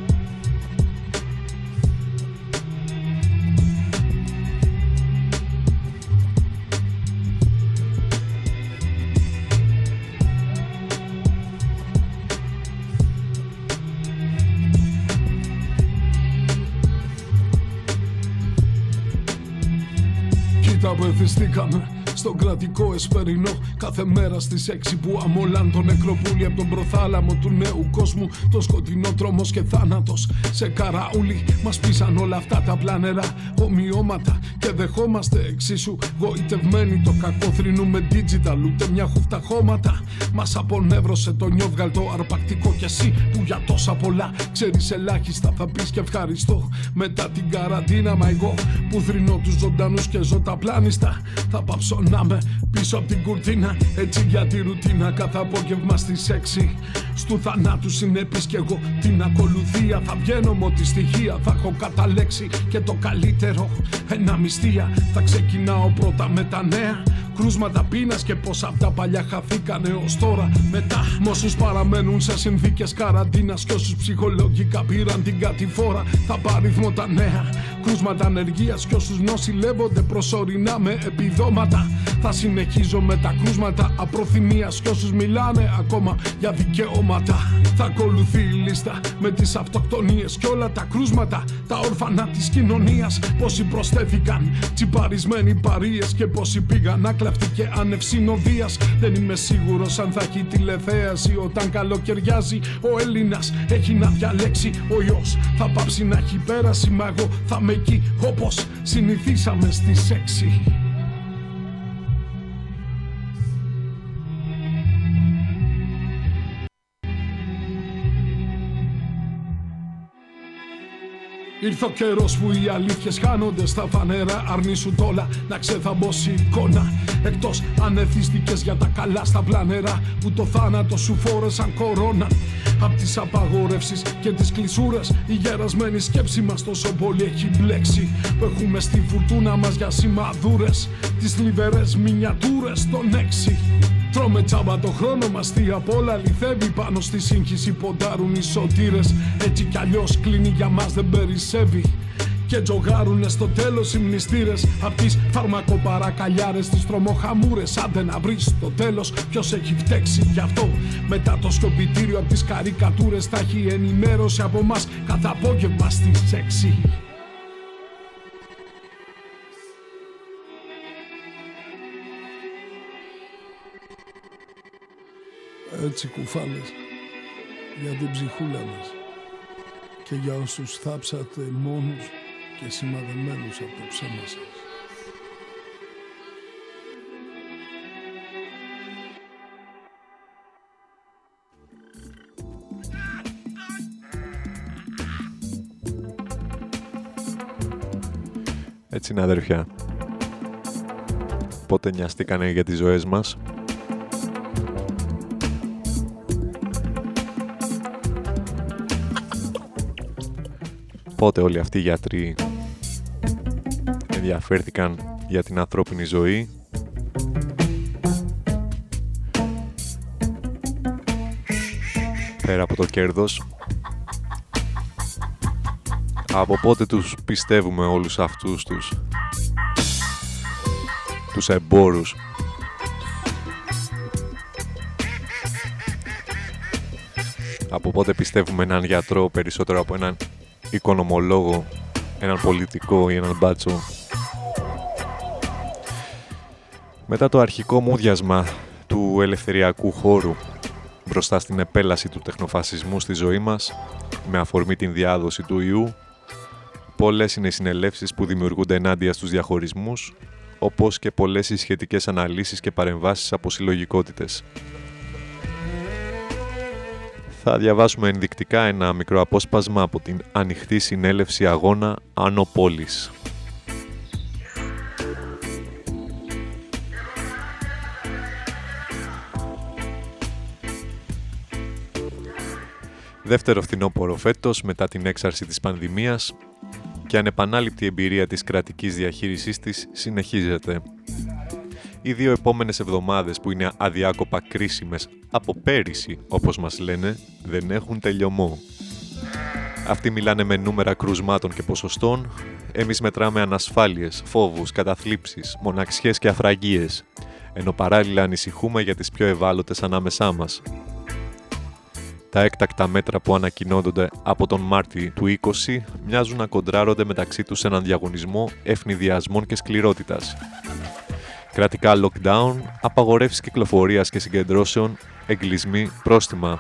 βυθιστήκαμε στον κρατικό εσπερινό. Κάθε μέρα στις έξι που αμολάν το νεκροπούλι από τον προθάλαμο του νέου κόσμου. Το σκοτεινό τρόμος και θάνατος σε καραούλι. Μας πείσαν όλα αυτά τα πλάνερα ομοιώματα και δεχόμαστε. Εξίσου γοητευμένοι το κακό θρυνούμε digital ούτε μια χούφτα χώματα. Μας απονεύρωσε το νιόβγαλτο αρπακτικό κι εσύ που για τόσα πολλά ξέρεις ελάχιστα. Θα πεις και ευχαριστώ μετά την καραντίνα μα εγώ που θρυνώ τους ζωντανούς και ζω τα πλάνιστα θα πάψω να με πίσω από την κουρτίνα. Έτσι για τη ρουτίνα κάθε απόγευμα στις 6 Στου θανάτου συνέπεις κι εγώ την ακολουθία. Θα βγαίνω με ό,τι στοιχεία θα έχω καταλέξει Και το καλύτερο. Ένα μυστία Θα ξεκινάω πρώτα με τα νέα Κρούσματα πείνας και πόσα από τα παλιά χαθήκανε ως τώρα. Μετά, με όσου παραμένουν σε συνθήκες καραντίνας και όσου ψυχολογικά πήραν την κατηφόρα, θα παριθμώ τα νέα. Κρούσματα ανεργίας και όσους νοσηλεύονται προσωρινά με επιδόματα. Θα συνεχίζω με τα κρούσματα απροθυμίας και όσους μιλάνε ακόμα για δικαιώματα. Θα ακολουθεί η λίστα με τις αυτοκτονίες και όλα τα κρούσματα. Τα όρφανα της κοινωνίας. Πόσοι προσθέθηκαν τσιπαρισμένοι παρείες και πόσοι πήγαν άκλαυτοι και ανευσυνοδεία. Δεν είμαι σίγουρος αν θα έχει τηλεθέαση όταν καλοκαιριάζει ο Έλληνας. Έχει να διαλέξει ο ιό. Θα πάψει να έχει πέρασει, μα εγώ θα είμαι εκεί όπως συνηθίσαμε στις 6. Ήρθε ο καιρός που οι αλήθειες χάνονται στα φανέρα. Αρνήσουν όλα να ξεθαμπώσει η εικόνα. Εκτός αν εθίστηκε για τα καλά στα πλανερά που το θάνατο σου φόρεσαν κορώνα. Απ' τις απαγορεύσεις και τις κλεισούρες η γερασμένη σκέψη μας τόσο πολύ έχει μπλέξει. Που έχουμε στη φουρτούνα μας για σημαδούρες. Τις θλιβερέ μινιατούρες των έξι. Τρώμε τσάμπα το χρόνο μας τι απ' όλα αληθεύει Πάνω στη σύγχυση ποντάρουν οι σωτήρες. Έτσι κι αλλιώς κλείνει για μας δεν περισσεύει. Και τζογάρουνε στο τέλος οι μνηστήρες. Απ' τις φαρμακοπαρακαλιάρες, τις τρομοχαμούρες. Άντε να βρεις στο τέλος ποιος έχει φταίξει γι' αυτό. Μετά το σκοπιτήριο απ' τις καρικατούρες Θα έχει ενημέρωση από μας. Κάθε απόγευμα στις 6 έτσι κουφάλες για την ψυχούλα μας και για όσους θάψατε μόνους και σημαδεμένους από το ψέμα σας. Έτσι είναι αδερφιά. Πότε νοιαστήκανε για τις ζωές μας; Πότε όλοι αυτοί οι γιατροί ενδιαφέρθηκαν για την ανθρώπινη ζωή. Πέρα από το κέρδος. Από πότε τους πιστεύουμε όλους αυτούς τους τους εμπόρους. Από πότε πιστεύουμε έναν γιατρό περισσότερο από έναν οικονομολόγο, έναν πολιτικό ή έναν μπάτσο. Μετά το αρχικό μούδιασμα του ελευθεριακού χώρου μπροστά στην επέλαση του τεχνοφασισμού στη ζωή μας, με αφορμή την διάδοση του ιού, πολλές είναι οι συνελεύσεις που δημιουργούνται ενάντια στους διαχωρισμούς, όπως και πολλές οι σχετικές αναλύσεις και παρεμβάσεις από συλλογικότητες θα διαβάσουμε ενδεικτικά ένα μικρό απόσπασμα από την ανοιχτή συνέλευση αγώνα Άνω Πόλης. Δεύτερο φθινόπωρο φέτος μετά την έξαρση της πανδημίας και ανεπανάληπτη εμπειρία της κρατικής διαχείρισής της συνεχίζεται. Οι δύο επόμενες εβδομάδες που είναι αδιάκοπα κρίσιμες από πέρυσι, όπως μας λένε, δεν έχουν τελειωμό. Αυτοί μιλάνε με νούμερα κρουσμάτων και ποσοστών, εμείς μετράμε ανασφάλειες, φόβους, καταθλίψεις, μοναξιές και αφραγίες, ενώ παράλληλα ανησυχούμε για τις πιο ευάλωτες ανάμεσά μας. Τα έκτακτα μέτρα που ανακοινώνονται από τον Μάρτι του 20 μοιάζουν να κοντράρονται μεταξύ τους σε έναν διαγωνισμό ευνηδιασμών και σκληρότητας. Κρατικά lockdown, απαγορεύσεις κυκλοφορίας και συγκεντρώσεων, εγκλισμοί, πρόστιμα.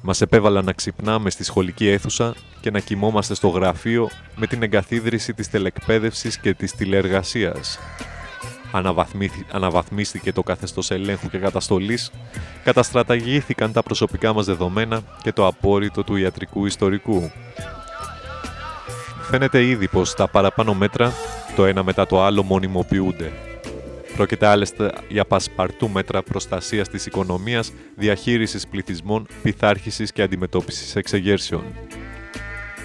Μας επέβαλαν να ξυπνάμε στη σχολική αίθουσα και να κοιμόμαστε στο γραφείο με την εγκαθίδρυση της τελεκπαίδευσης και της τηλεεργασίας. Αναβαθμίστηκε το καθεστώς ελέγχου και καταστολής, καταστραταγήθηκαν τα προσωπικά μας δεδομένα και το απόρριτο του ιατρικού ιστορικού. Φαίνεται ήδη πως τα παραπάνω μέτρα, το ένα μετά το άλλο, μονιμοποιούνται. Πρόκειται άλλωστε για πασπαρτού μέτρα προστασίας της οικονομίας, διαχείρισης πληθυσμών, πειθάρχησης και αντιμετώπισης εξεγέρσεων.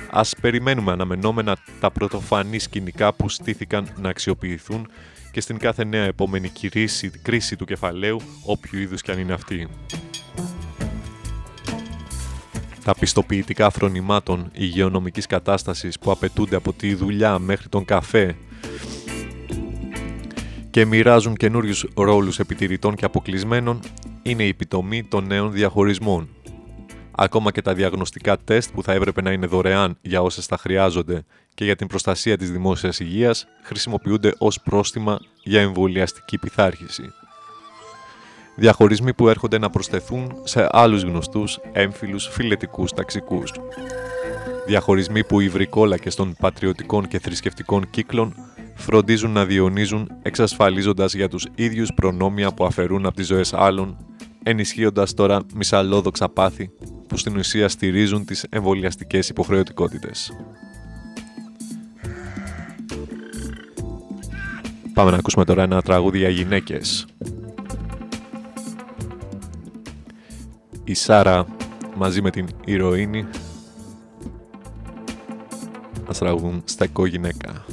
Α περιμένουμε αναμενόμενα τα πρωτοφανή σκηνικά που στήθηκαν να αξιοποιηθούν και στην κάθε νέα επόμενη κρίση, του κεφαλαίου, όποιου είδους κι αν είναι αυτή. Τα πιστοποιητικά φρονημάτων υγειονομικής κατάστασης που απαιτούνται από τη δουλειά μέχρι τον καφέ, και μοιράζουν καινούριους ρόλους επιτηρητών και αποκλεισμένων είναι η επιτομή των νέων διαχωρισμών. Ακόμα και τα διαγνωστικά τεστ που θα έπρεπε να είναι δωρεάν για όσες τα χρειάζονται και για την προστασία της δημόσιας υγείας χρησιμοποιούνται ως πρόστιμα για εμβολιαστική πειθάρχηση. Διαχωρισμοί που έρχονται να προσθεθούν σε άλλους γνωστούς, έμφυλους, φιλετικούς ταξικούς. Διαχωρισμοί που οι βρικόλακες των πατριωτικών και θρησκευτικών κύκλων φροντίζουν να διονύζουν εξασφαλίζοντας για τους ίδιους προνόμια που αφαιρούν από τις ζωές άλλων, ενισχύοντας τώρα μισαλόδοξα πάθη που στην ουσία στηρίζουν τις εμβολιαστικές υποχρεωτικότητες. Πάμε να ακούσουμε τώρα ένα τραγούδι για γυναίκες. Η Σάρα μαζί με την ηρωίνη μας τραγούν στα γυναίκα.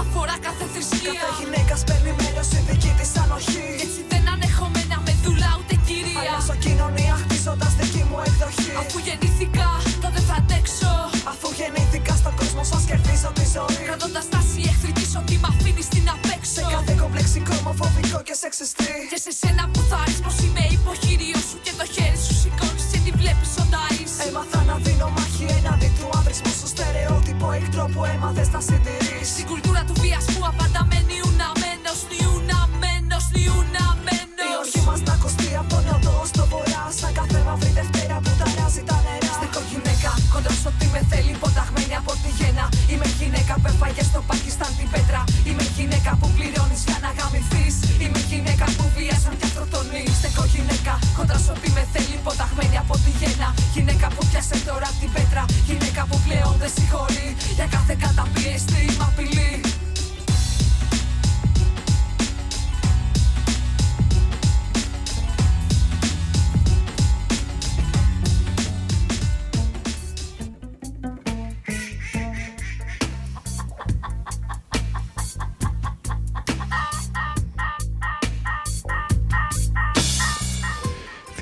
αφορά κάθε θρησκεία. Κάθε γυναίκα σπέρνει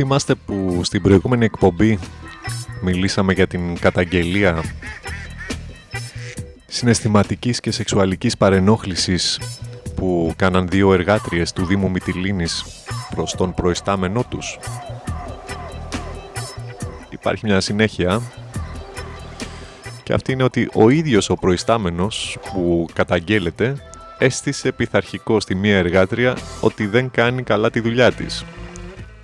Θυμάστε που στην προηγούμενη εκπομπή μιλήσαμε για την καταγγελία συναισθηματικής και σεξουαλικής παρενόχλησης που κάναν δύο εργάτριες του Δήμου Μυτιλίνης προς τον προϊστάμενό τους. Υπάρχει μια συνέχεια και αυτή είναι ότι ο ίδιος ο προϊστάμενος που καταγγέλλεται έστησε πειθαρχικό στη μία εργάτρια ότι δεν κάνει καλά τη δουλειά της.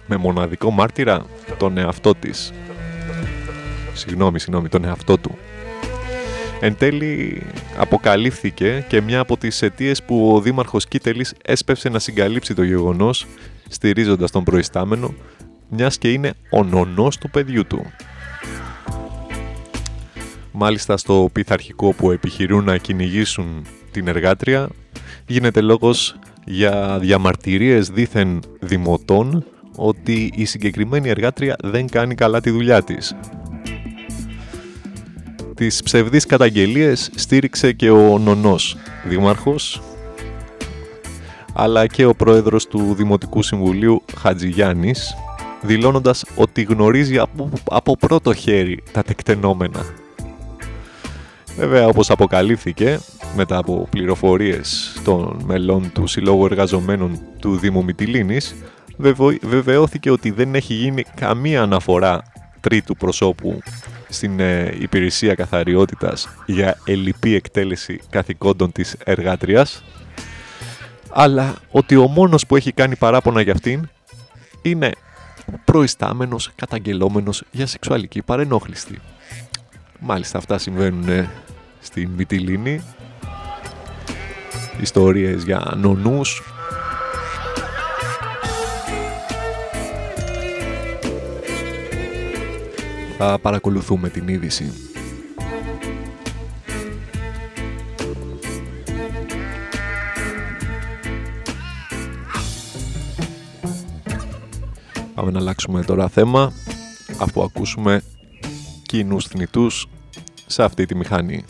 Με μοναδικό μάρτυρα τον εαυτό της. Συγγνώμη, συγγνώμη, τον εαυτό του. Εν τέλει αποκαλύφθηκε και μια από τις αιτίες που ο Δήμαρχος Κίτελης έσπευσε να συγκαλύψει το γεγονός στηρίζοντας τον προϊστάμενο μιας και είναι ο νονός του παιδιού του. Μάλιστα στο πειθαρχικό που επιχειρούν να κυνηγήσουν την εργάτρια γίνεται λόγος για διαμαρτυρίες δήθεν δημοτών ότι η συγκεκριμένη εργάτρια δεν κάνει καλά τη δουλειά της. Τις ψευδείς καταγγελίες στήριξε και ο Νονός, δήμαρχος, αλλά και ο πρόεδρος του Δημοτικού Συμβουλίου Χατζηγιάννης, δηλώνοντας ότι γνωρίζει από, από πρώτο χέρι τα τεκτενόμενα. Βέβαια, όπως αποκαλύφθηκε, μετά από πληροφορίες των μελών του Συλλόγου Εργαζομένων του Δήμου Μυτιλίνης, βεβαιώθηκε ότι δεν έχει γίνει καμία αναφορά τρίτου προσώπου στην ε, υπηρεσία καθαριότητας για ελλειπή εκτέλεση καθηκόντων της εργάτριας, αλλά ότι ο μόνος που έχει κάνει παράπονα για αυτήν είναι προϊστάμενος καταγγελόμενος για σεξουαλική παρενόχληστη. Μάλιστα αυτά συμβαίνουν ε, στην Μυτιλίνη. Ιστορίες για νονούς, θα παρακολουθούμε την είδηση. Πάμε να αλλάξουμε τώρα θέμα αφού ακούσουμε κοινούς θνητούς σε αυτή τη μηχανή.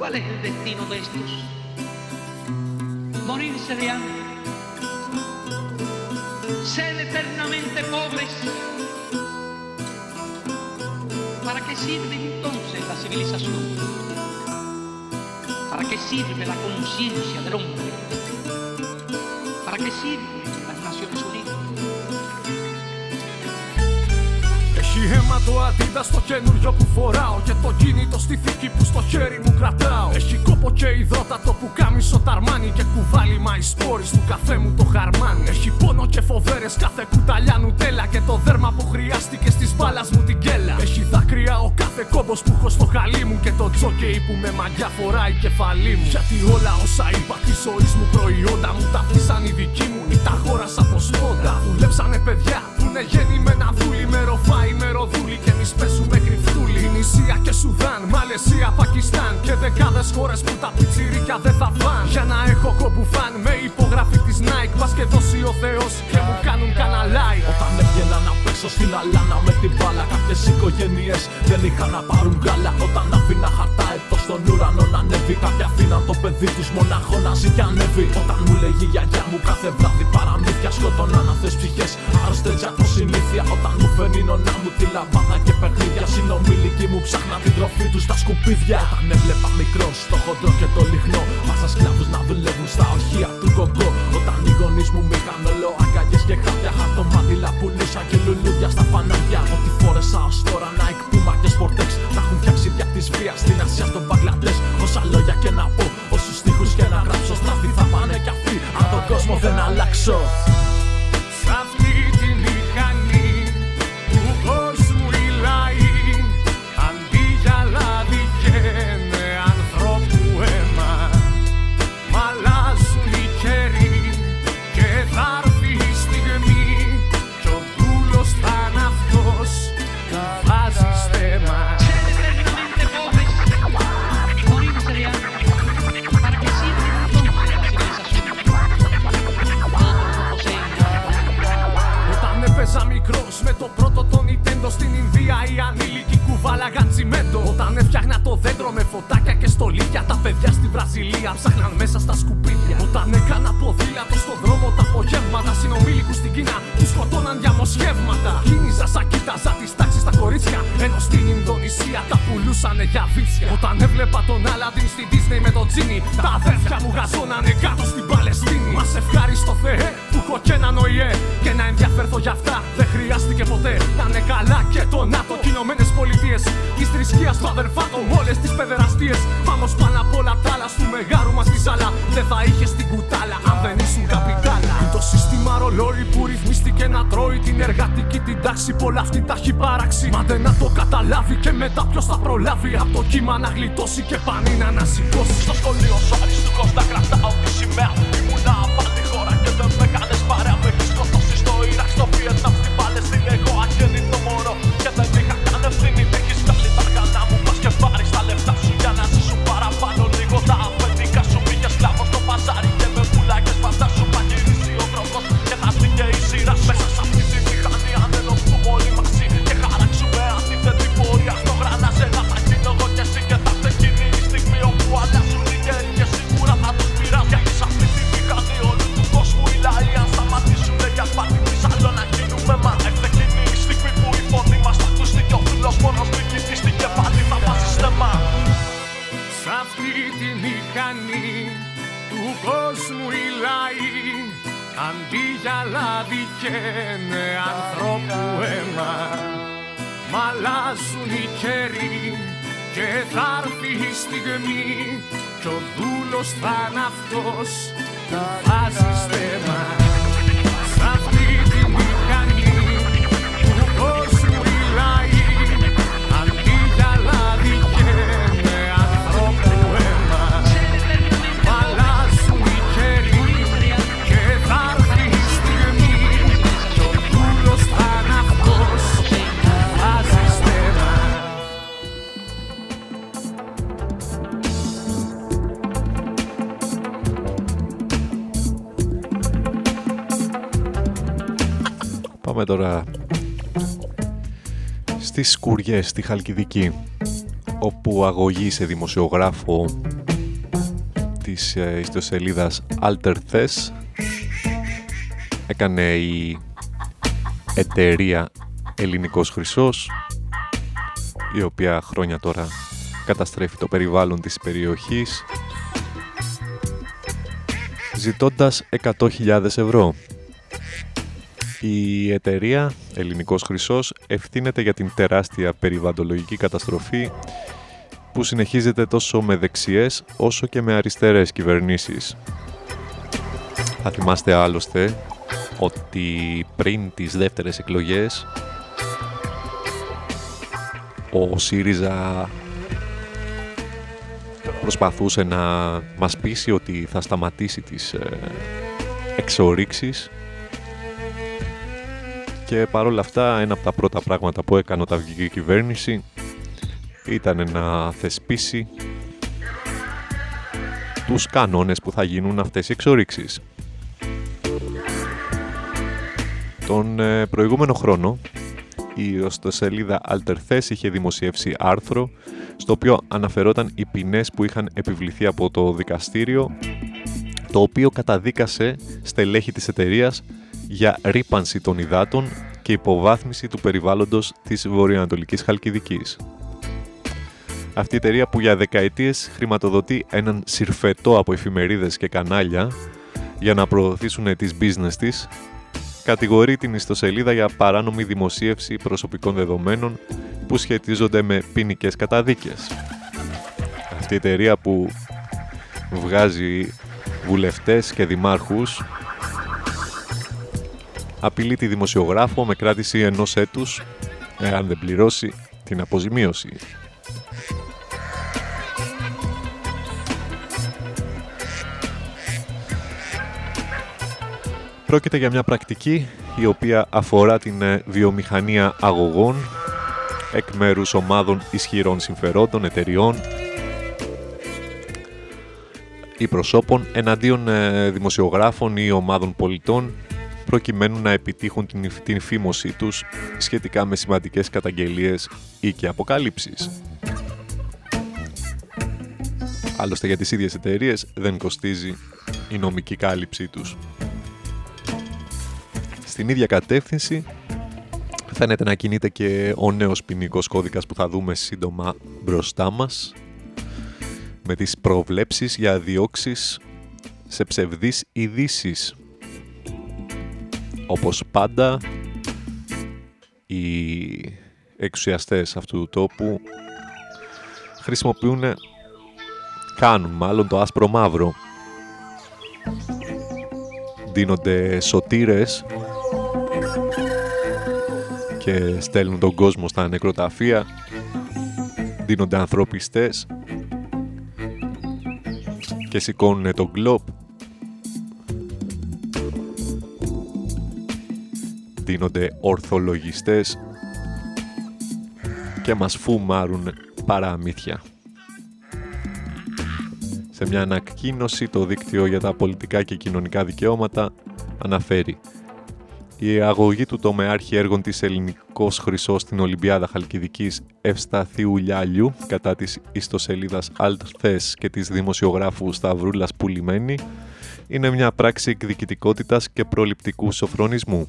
¿Cuál es el destino de estos? Morirse de hambre. Ser eternamente pobres. ¿Para qué sirve entonces la civilización? ¿Para qué sirve la conciencia del hombre? ¿Para qué sirven Έχει αίμα το αντίδα στο καινούριο που φοράω Και το κινητό στη θήκη που στο χέρι μου κρατάω. Έχει κόπο και υδρότατο που κάμισο ταρμάνι Και κουβάλι μα σπόρι του καφέ μου το χαρμάνι. Έχει πόνο και φοβέρες κάθε κουταλιά νουτέλα Και το δέρμα που χρειάστηκε στις μπάλας μου την κέλα. Έχει δάκρυα ο κάθε κόμπος που έχω στο χαλί μου Και το τζόκεϊ που με μαγιά φοράει κεφαλή μου. Γιατί όλα όσα είπα της ζωής μου προϊόντα μου Τα αφήσαν οι δικοί μου ή τα αγόρασα από σπόντα Δουλέψανε παιδιά που είναι γεννημένα δούλοι Με ροφάει με ροδούλη και εμείς πέσουμε κρυφτούλοι Νησία και Σουδάν, Μαλαισία, Πακιστάν Και δεκάδες χώρες που τα πιτσιρίκια δεν θα φαν Για να έχω κομπουφάν με υπογραφή της Nike Πας και δώσει ο Θεός και μου κάνουν καναλάι Όταν έβγαινα να παίξω στην αλάνα με την μπάλα Κάποιες οικογένειες δεν είχαν να πάρουν γάλα. Όταν άφηνα χαρτά έτω στον ουρανό να ανέβει Κάποιοι αφήναν το παιδί τους μονάχο να ζει και ανέβει. Όταν μου λέγει η γιαγιά μου κάθε βράδυ παραμύθια Σκοτώναν αυτές ψυχές. Άρρωστες από συνήθεια Όταν μου φέρνει η νονά μου τη λαμπάδα και παιχνίδια. Συνομιλικοί μου ψάχνα την τροφή τους στα σκουπίδια. Όταν έβλεπα μικρό στο χοντρό και το λιχνό. Μάσα σκλάβους να δουλεύουν στα ορχεία του κογκό Όταν οι γονείς μου μ' είχαν όλο αγκαλιές και χάπια Χαρτομάτιλα πουλούσα και λουλούδια στα φανάρια. Ό,τι φόρεσα ως τώρα Nike, Puma και Sportex Τα έχουν φτιάξει δια της βίας στην Ασία, στον Μπαγκλαντές. Όσα λόγια και να πω, όσους στίχους και να γράψω Στραφή θα πάνε κι αυτοί, αν τον κόσμο δεν αλλάξω. Σ' αυτή τη τάξη. Πολλά αυτή τα έχει παράξει. Μα δεν να το καταλάβει και μετά ποιος θα προλάβει. Από το κύμα να γλιτώσει και πανί να ανασηκώσει. Στο στις Σκουριές, στη Χαλκιδική, όπου αγωγή σε δημοσιογράφο της ε, ιστοσελίδας Alter Thes έκανε η εταιρεία Ελληνικός Χρυσός η οποία χρόνια τώρα καταστρέφει το περιβάλλον της περιοχής ζητώντας 100.000 ευρώ. Η εταιρεία Ελληνικός Χρυσός ευθύνεται για την τεράστια περιβαλλοντολογική καταστροφή που συνεχίζεται τόσο με δεξιές όσο και με αριστερές κυβερνήσεις. Θα θυμάστε άλλωστε ότι πριν τις δεύτερες εκλογές ο ΣΥΡΙΖΑ προσπαθούσε να μας πείσει ότι θα σταματήσει τις ε, εξορίξεις και παρόλα αυτά ένα από τα πρώτα πράγματα που έκανε όταν βγήκε η κυβέρνηση ήταν να θεσπίσει τους κανόνες που θα γίνουν αυτές οι εξορίξεις. Τον ε, προηγούμενο χρόνο η οστοσελίδα Alter είχε δημοσιεύσει άρθρο στο οποίο αναφερόταν οι ποινές που είχαν επιβληθεί από το δικαστήριο το οποίο καταδίκασε στελέχη της εταιρείας για ρήπανση των υδάτων και υποβάθμιση του περιβάλλοντος της βορειοανατολικής Χαλκιδικής. Αυτή η εταιρεία που για δεκαετίες χρηματοδοτεί έναν συρφετό από εφημερίδες και κανάλια για να προωθήσουν τις business της, κατηγορεί την ιστοσελίδα για παράνομη δημοσίευση προσωπικών δεδομένων που σχετίζονται με ποινικές καταδίκες. Αυτή η εταιρεία που βγάζει βουλευτές και δημάρχους απειλεί τη δημοσιογράφο με κράτηση ενός έτους εάν δεν πληρώσει την αποζημίωση. Πρόκειται για μια πρακτική η οποία αφορά την ε, βιομηχανία αγωγών εκ μέρους ομάδων ισχυρών συμφερόντων, εταιριών ή προσώπων εναντίον ε, δημοσιογράφων ή ομάδων πολιτών προκειμένου να επιτύχουν την, την φήμωσή τους σχετικά με σημαντικές καταγγελίες ή και αποκαλύψεις. Άλλωστε για τις ίδιες εταιρείες δεν κοστίζει η νομική κάλυψή τους. Στην ίδια κατεύθυνση φαίνεται να κινείται και ο νέος ποινικός κώδικας που θα δούμε σύντομα μπροστά μας με τις προβλέψεις για διώξεις σε ψευδείς ειδήσεις. Όπως πάντα, οι εξουσιαστές αυτού του τόπου χρησιμοποιούν, κάνουν μάλλον το άσπρο μαύρο. Δίνονται σωτήρες και στέλνουν τον κόσμο στα νεκροταφεία. Δίνονται ανθρωπιστές και σηκώνουν τον γκλόπ. Δίνονται ορθολογιστές και μας φουμάρουν παραμύθια. Σε μια ανακοίνωση το δίκτυο για τα πολιτικά και κοινωνικά δικαιώματα αναφέρει η αγωγή του τομεάρχη έργων της Ελληνικός Χρυσός στην Ολυμπιάδα Χαλκιδικής Ευσταθίου Λιάλιου κατά της ιστοσελίδας Alt και της δημοσιογράφου Σταυρούλας Πουλημένη είναι μια πράξη εκδικητικότητας και προληπτικού σοφρονισμού.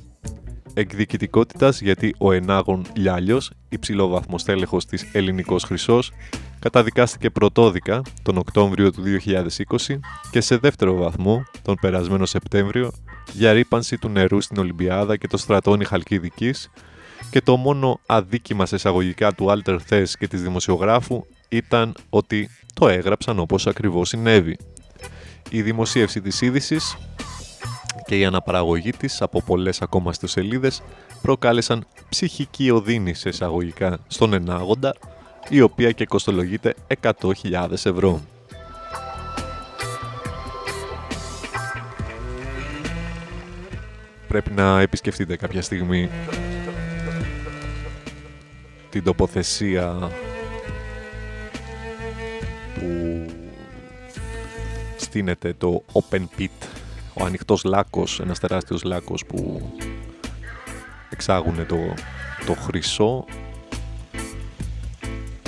Εκδικητικότητας γιατί ο ενάγων Λιάλιος, υψηλόβαθμος τέλεχος της Ελληνικός Χρυσός, καταδικάστηκε πρωτόδικα τον Οκτώβριο του 2020 και σε δεύτερο βαθμό τον περασμένο Σεπτέμβριο για ρήπανση του νερού στην Ολυμπιάδα και το στρατόνι Χαλκιδικής και το μόνο αδίκημα σε εισαγωγικά του Alter Thess και της δημοσιογράφου ήταν ότι το έγραψαν όπως ακριβώς συνέβη. Η δημοσίευση της είδησης και η αναπαραγωγή της από πολλές ακόμα σελίδες προκάλεσαν ψυχική οδύνη σε εισαγωγικά στον ενάγοντα η οποία και κοστολογείται 100.000 ευρώ. Πρέπει να επισκεφτείτε κάποια στιγμή την τοποθεσία που στείνεται το open pit, ο ανοιχτός λάκκος, ένας τεράστιος λάκκος που εξάγουν το, το χρυσό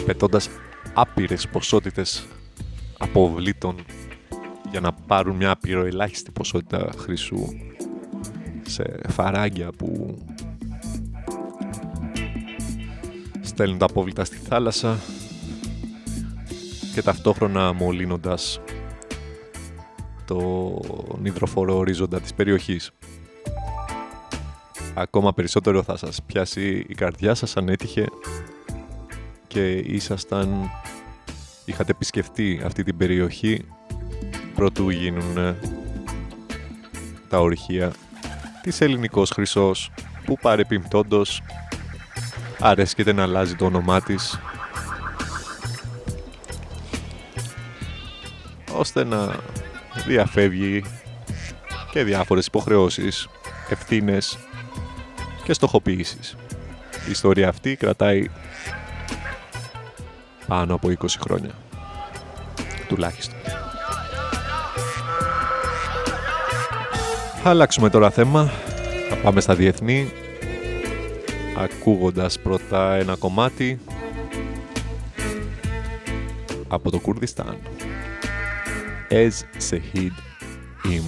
πετώντας άπειρες ποσότητες αποβλήτων για να πάρουν μια απειροελάχιστη ποσότητα χρυσού σε φαράγγια που στέλνουν τα απόβλητα στη θάλασσα και ταυτόχρονα μολύνοντας τον υδροφορό ορίζοντα της περιοχής. Ακόμα περισσότερο θα σας πιάσει η καρδιά σας αν έτυχε και ήσασταν, είχατε επισκεφτεί αυτή την περιοχή προτού γίνουν τα ορυχεία της Ελληνικός Χρυσός που παρεπιπτόντος αρέσκεται να αλλάζει το όνομά της ώστε να διαφεύγει και διάφορες υποχρεώσεις, ευθύνες και στοχοποίησεις. Η ιστορία αυτή κρατάει πάνω από 20 χρόνια. Τουλάχιστον. Θα αλλάξουμε τώρα θέμα. Θα πάμε στα διεθνή. Ακούγοντας πρώτα ένα κομμάτι από το Κουρδιστάν. as Sahid Im.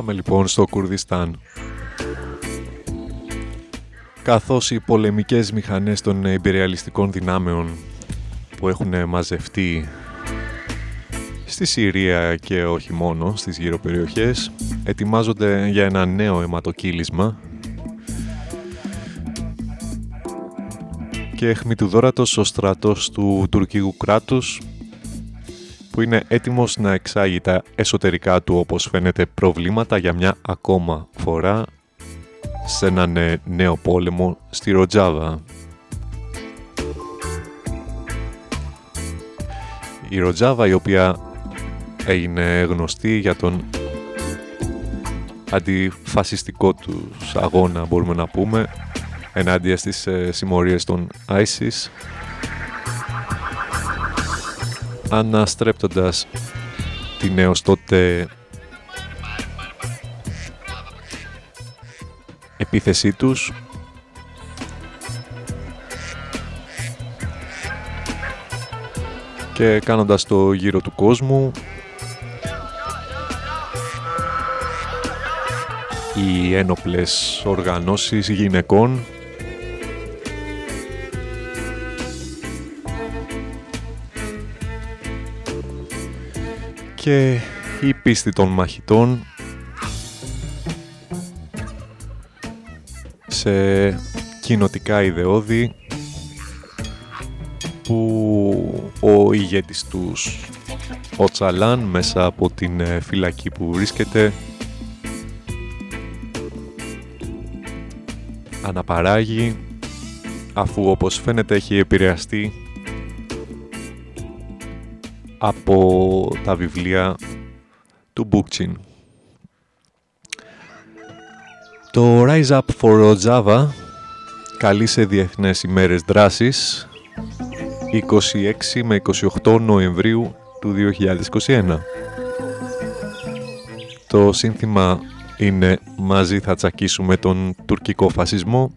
Πάμε λοιπόν στο Κουρδιστάν. Καθώς οι πολεμικές μηχανές των υπεριαλιστικών δυνάμεων που έχουν μαζευτεί στη Συρία και όχι μόνο στις γύρω περιοχές ετοιμάζονται για ένα νέο αιματοκύλισμα και εχμητουδόρατος ο στρατός του τουρκικού κράτους που είναι έτοιμος να εξάγει τα εσωτερικά του όπως φαίνεται προβλήματα για μια ακόμα φορά σε έναν ε, νέο πόλεμο στη Ροτζάβα. Η Ροτζάβα η οποία έγινε γνωστή για τον αντιφασιστικό τους αγώνα μπορούμε να πούμε ενάντια στις ε, συμμορίες των ISIS αναστρέπτοντας την έως τότε επίθεσή τους. Και κάνοντας το γύρο του κόσμου οι ένοπλες οργανώσεις γυναικών και η πίστη των μαχητών σε κοινοτικά ιδεώδη που ο ηγέτης τους ο Τσαλάν μέσα από την ε, φυλακή που βρίσκεται αναπαράγει αφού όπως φαίνεται έχει επηρεαστεί από τα βιβλία του Bookchin. Το Rise Up for Java καλεί σε διεθνές ημέρες δράσης 26 με 28 Νοεμβρίου του 2021. Το σύνθημα είναι «Μαζί θα τσακίσουμε τον τουρκικό φασισμό»,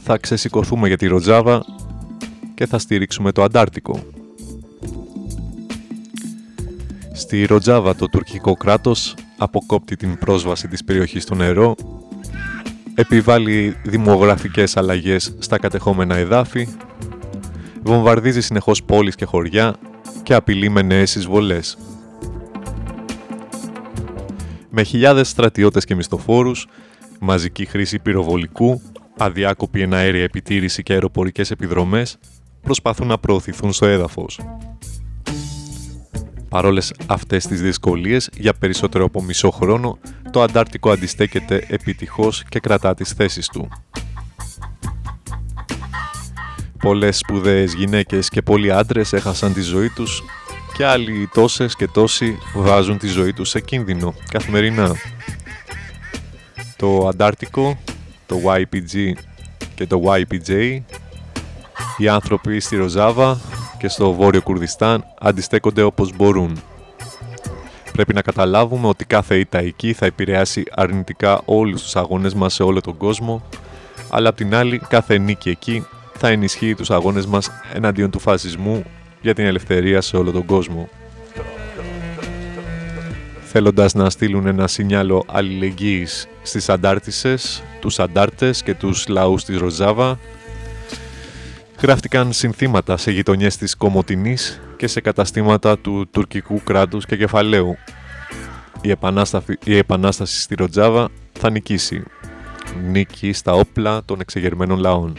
θα ξεσηκωθούμε για τη Ροτζάβα και θα στηρίξουμε το Αντάρτικο. Στη Ροτζάβα το τουρκικό κράτος αποκόπτει την πρόσβαση της περιοχής στο νερό, επιβάλλει δημογραφικές αλλαγές στα κατεχόμενα εδάφη, βομβαρδίζει συνεχώς πόλεις και χωριά και απειλεί με νέες εισβολές. Με χιλιάδες στρατιώτες και μισθοφόρους, μαζική χρήση πυροβολικού, αδιάκοπη εναέρια επιτήρηση και αεροπορικές επιδρομές προσπαθούν να προωθηθούν στο έδαφος. Παρόλες αυτές τις δυσκολίες, για περισσότερο από μισό χρόνο, το Αντάρτικο αντιστέκεται επιτυχώς και κρατά τις θέσεις του. Πολλές σπουδαίες γυναίκες και πολλοί άντρες έχασαν τη ζωή τους και άλλοι τόσες και τόσοι βάζουν τη ζωή τους σε κίνδυνο καθημερινά. Το Αντάρτικο, το YPG και το YPJ, οι άνθρωποι στη Ροζάβα και στο Βόρειο Κουρδιστάν αντιστέκονται όπως μπορούν. Πρέπει να καταλάβουμε ότι κάθε ήττα εκεί θα επηρεάσει αρνητικά όλους τους αγώνες μας σε όλο τον κόσμο, αλλά απ' την άλλη κάθε νίκη εκεί θα ενισχύει τους αγώνες μας εναντίον του φασισμού για την ελευθερία σε όλο τον κόσμο. Θέλοντας να στείλουν ένα σινιάλο αλληλεγγύης στις αντάρτισες, τους αντάρτες και τους λαούς της Ροζάβα, γράφτηκαν συνθήματα σε γειτονιές της Κομωτινής και σε καταστήματα του τουρκικού κράτους και κεφαλαίου. Η, η επανάσταση στη Ροτζάβα θα νικήσει. Νίκη στα όπλα των εξεγερμένων λαών.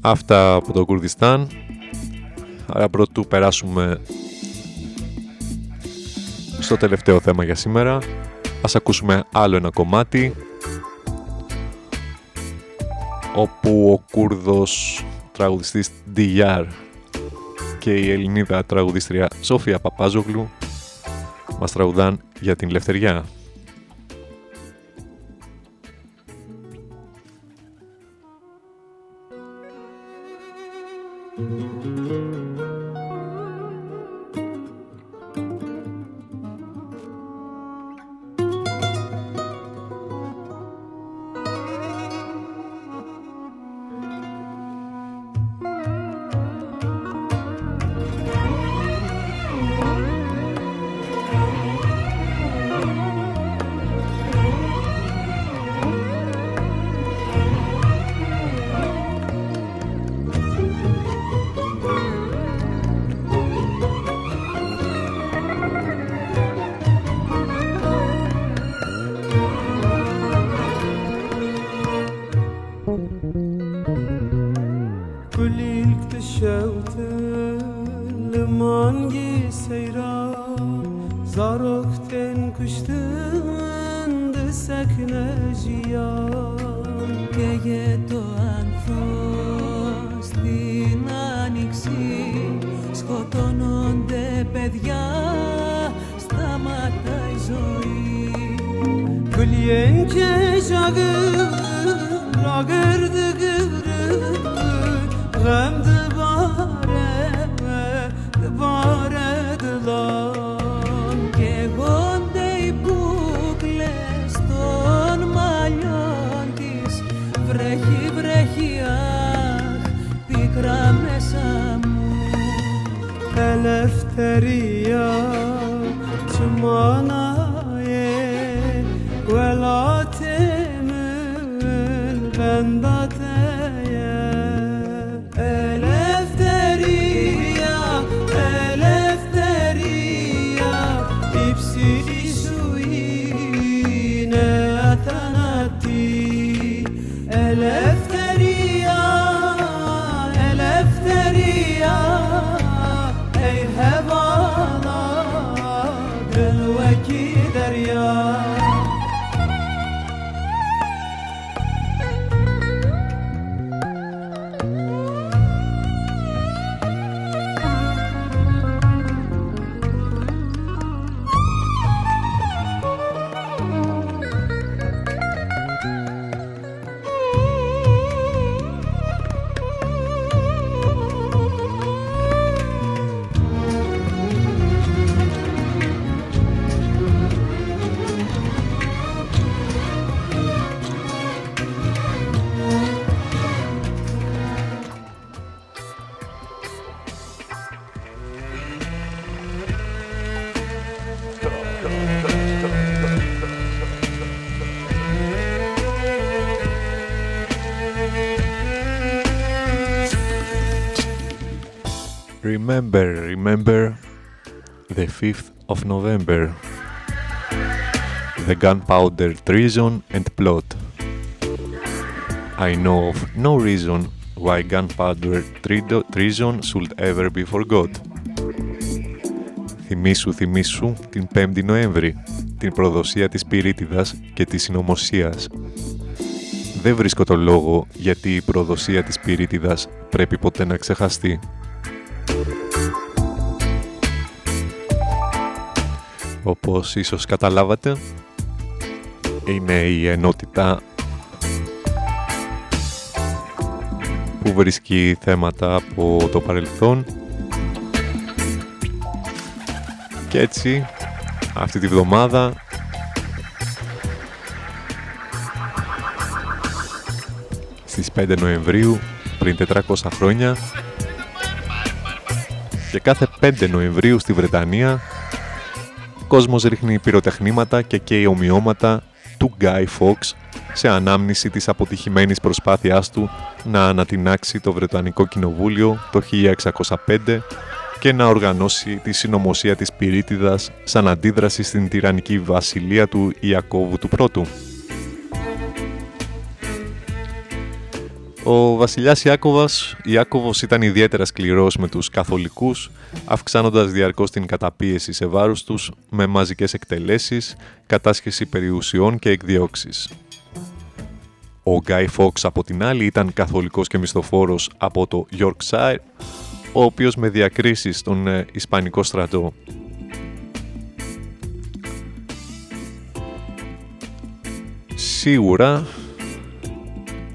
Αυτά από το Κουρδιστάν. Άρα πρωτού περάσουμε στο τελευταίο θέμα για σήμερα. Ας ακούσουμε άλλο ένα κομμάτι όπου ο Κούρδος τραγουδιστής DR και η Ελληνίδα τραγουδίστρια Σόφια Παπάζογλου μας τραγουδάν για την ελευθεριά. كليك تشوت لمانگی سیرا زاروختن کشتن دسکنه جیان Καίγε το άνθος στην άνοιξη Σκοτώνονται παιδιά, σταματά η ζωή Gülyen keşagı Ragırdı gırı Πεμ τυβάρεπε, τυβάρετε δόν και γόντε οι μπουλέ μαλλιών τη. Βρέχει, βρέχει, αχ, πικρά μεσάμε. Τελευθερία, τι μονάδε, Βαλότι με βεντατέ. Remember, remember the 5th of November. The gunpowder treason and plot. I know of no reason why gunpowder trido- treason should ever be forgot. Θυμήσου, θυμήσου την 5η Νοέμβρη, την προδοσία της πυρίτιδας και της συνωμοσίας. Δεν βρίσκω το λόγο γιατί η προδοσία της πυρίτιδας πρέπει ποτέ να ξεχαστεί. Όπως ίσως καταλάβατε, είναι η ενότητα που βρίσκει θέματα από το παρελθόν. Και έτσι αυτή τη βδομάδα στις 5 Νοεμβρίου πριν 400 χρόνια και κάθε 5 Νοεμβρίου στη Βρετανία ο κόσμος ρίχνει πυροτεχνήματα και καίει ομοιώματα του Guy Fawkes σε ανάμνηση της αποτυχημένης προσπάθειάς του να ανατινάξει το Βρετανικό Κοινοβούλιο το 1605 και να οργανώσει τη συνωμοσία της Πυρίτιδας σαν αντίδραση στην τυραννική βασιλεία του Ιακώβου του Πρώτου. Ο βασιλιάς Ιάκωβας, Ιάκωβος ήταν ιδιαίτερα σκληρός με τους καθολικούς, αυξάνοντας διαρκώς την καταπίεση σε βάρος τους με μαζικές εκτελέσεις, κατάσχεση περιουσιών και εκδιώξεις. Ο Γκάι Φόξ από την άλλη ήταν καθολικός και μισθοφόρος από το Yorkshire, ο οποίος με διακρίσεις στον ε, Ισπανικό στρατό. Σίγουρα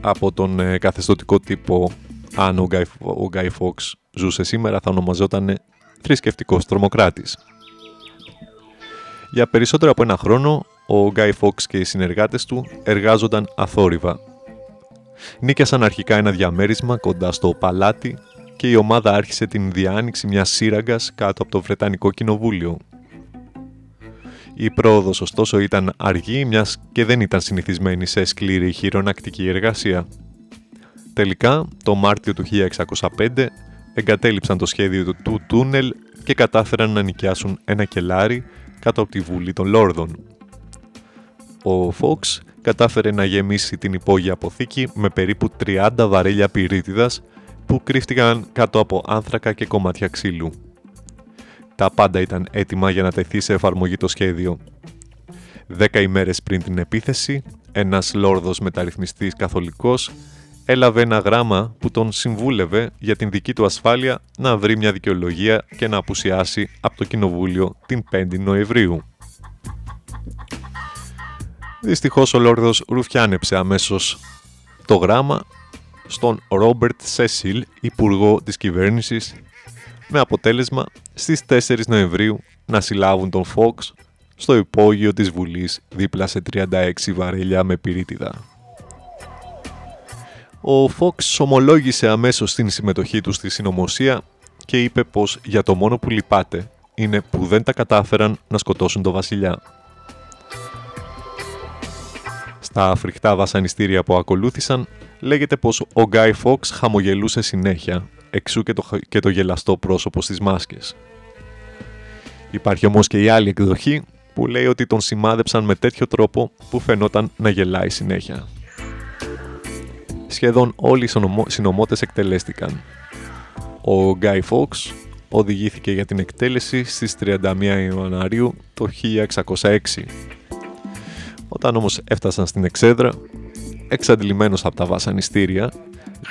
από τον ε, καθεστωτικό τύπο αν ο Γκάι, ο Γκάι Φόξ ζούσε σήμερα θα ονομαζόταν θρησκευτικός τρομοκράτης. Για περισσότερο από ένα χρόνο, ο Γκάι Φόξ και οι συνεργάτες του εργάζονταν αθόρυβα. Νίκιασαν αρχικά ένα διαμέρισμα κοντά στο παλάτι και η ομάδα άρχισε την διάνοιξη μιας σύραγγας κάτω από το Βρετανικό Κοινοβούλιο. Η πρόοδος ωστόσο ήταν αργή μιας και δεν ήταν συνηθισμένη σε σκληρή χειρονακτική εργασία. Τελικά, το Μάρτιο του 1605 εγκατέλειψαν το σχέδιο του, του τούνελ και κατάφεραν να νοικιάσουν ένα κελάρι κάτω από τη Βουλή των Λόρδων. ο Fox κατάφερε να γεμίσει την υπόγεια αποθήκη με περίπου 30 βαρέλια πυρίτιδας που κρύφτηκαν κάτω από άνθρακα και κομμάτια ξύλου. Τα πάντα ήταν έτοιμα για να τεθεί σε εφαρμογή το σχέδιο. Δέκα ημέρες πριν την επίθεση, ένας λόρδος μεταρρυθμιστής καθολικός έλαβε ένα γράμμα που τον συμβούλευε για την δική του ασφάλεια να βρει μια δικαιολογία και να απουσιάσει από το κοινοβούλιο την 5η Νοεμβρίου. Δυστυχώς ο Λόρδος ρουφιάνεψε αμέσως το γράμμα στον Ρόμπερτ Σέσιλ, υπουργό της κυβέρνησης, με αποτέλεσμα στις 4 Νοεμβρίου να συλλάβουν τον Φόξ στο υπόγειο της Βουλής δίπλα σε 36 βαρέλια με πυρίτιδα. Ο Φόξ ομολόγησε αμέσως την συμμετοχή του στη συνωμοσία και είπε πως για το μόνο που λυπάται είναι που δεν τα κατάφεραν να σκοτώσουν τον βασιλιά. Στα φρικτά βασανιστήρια που ακολούθησαν, λέγεται πως ο Γκάι Φόξ χαμογελούσε συνέχεια, εξού και το, και το γελαστό πρόσωπο στις μάσκες. Υπάρχει όμως και η άλλη εκδοχή που λέει ότι τον σημάδεψαν με τέτοιο τρόπο που φαινόταν να γελάει συνέχεια. Σχεδόν όλοι οι συνομότες εκτελέστηκαν. Ο Γκάι Φόξ οδηγήθηκε για την εκτέλεση στις 31 Ιανουαρίου το 1606 όταν όμως έφτασαν στην εξέδρα, εξαντλημένος από τα βασανιστήρια,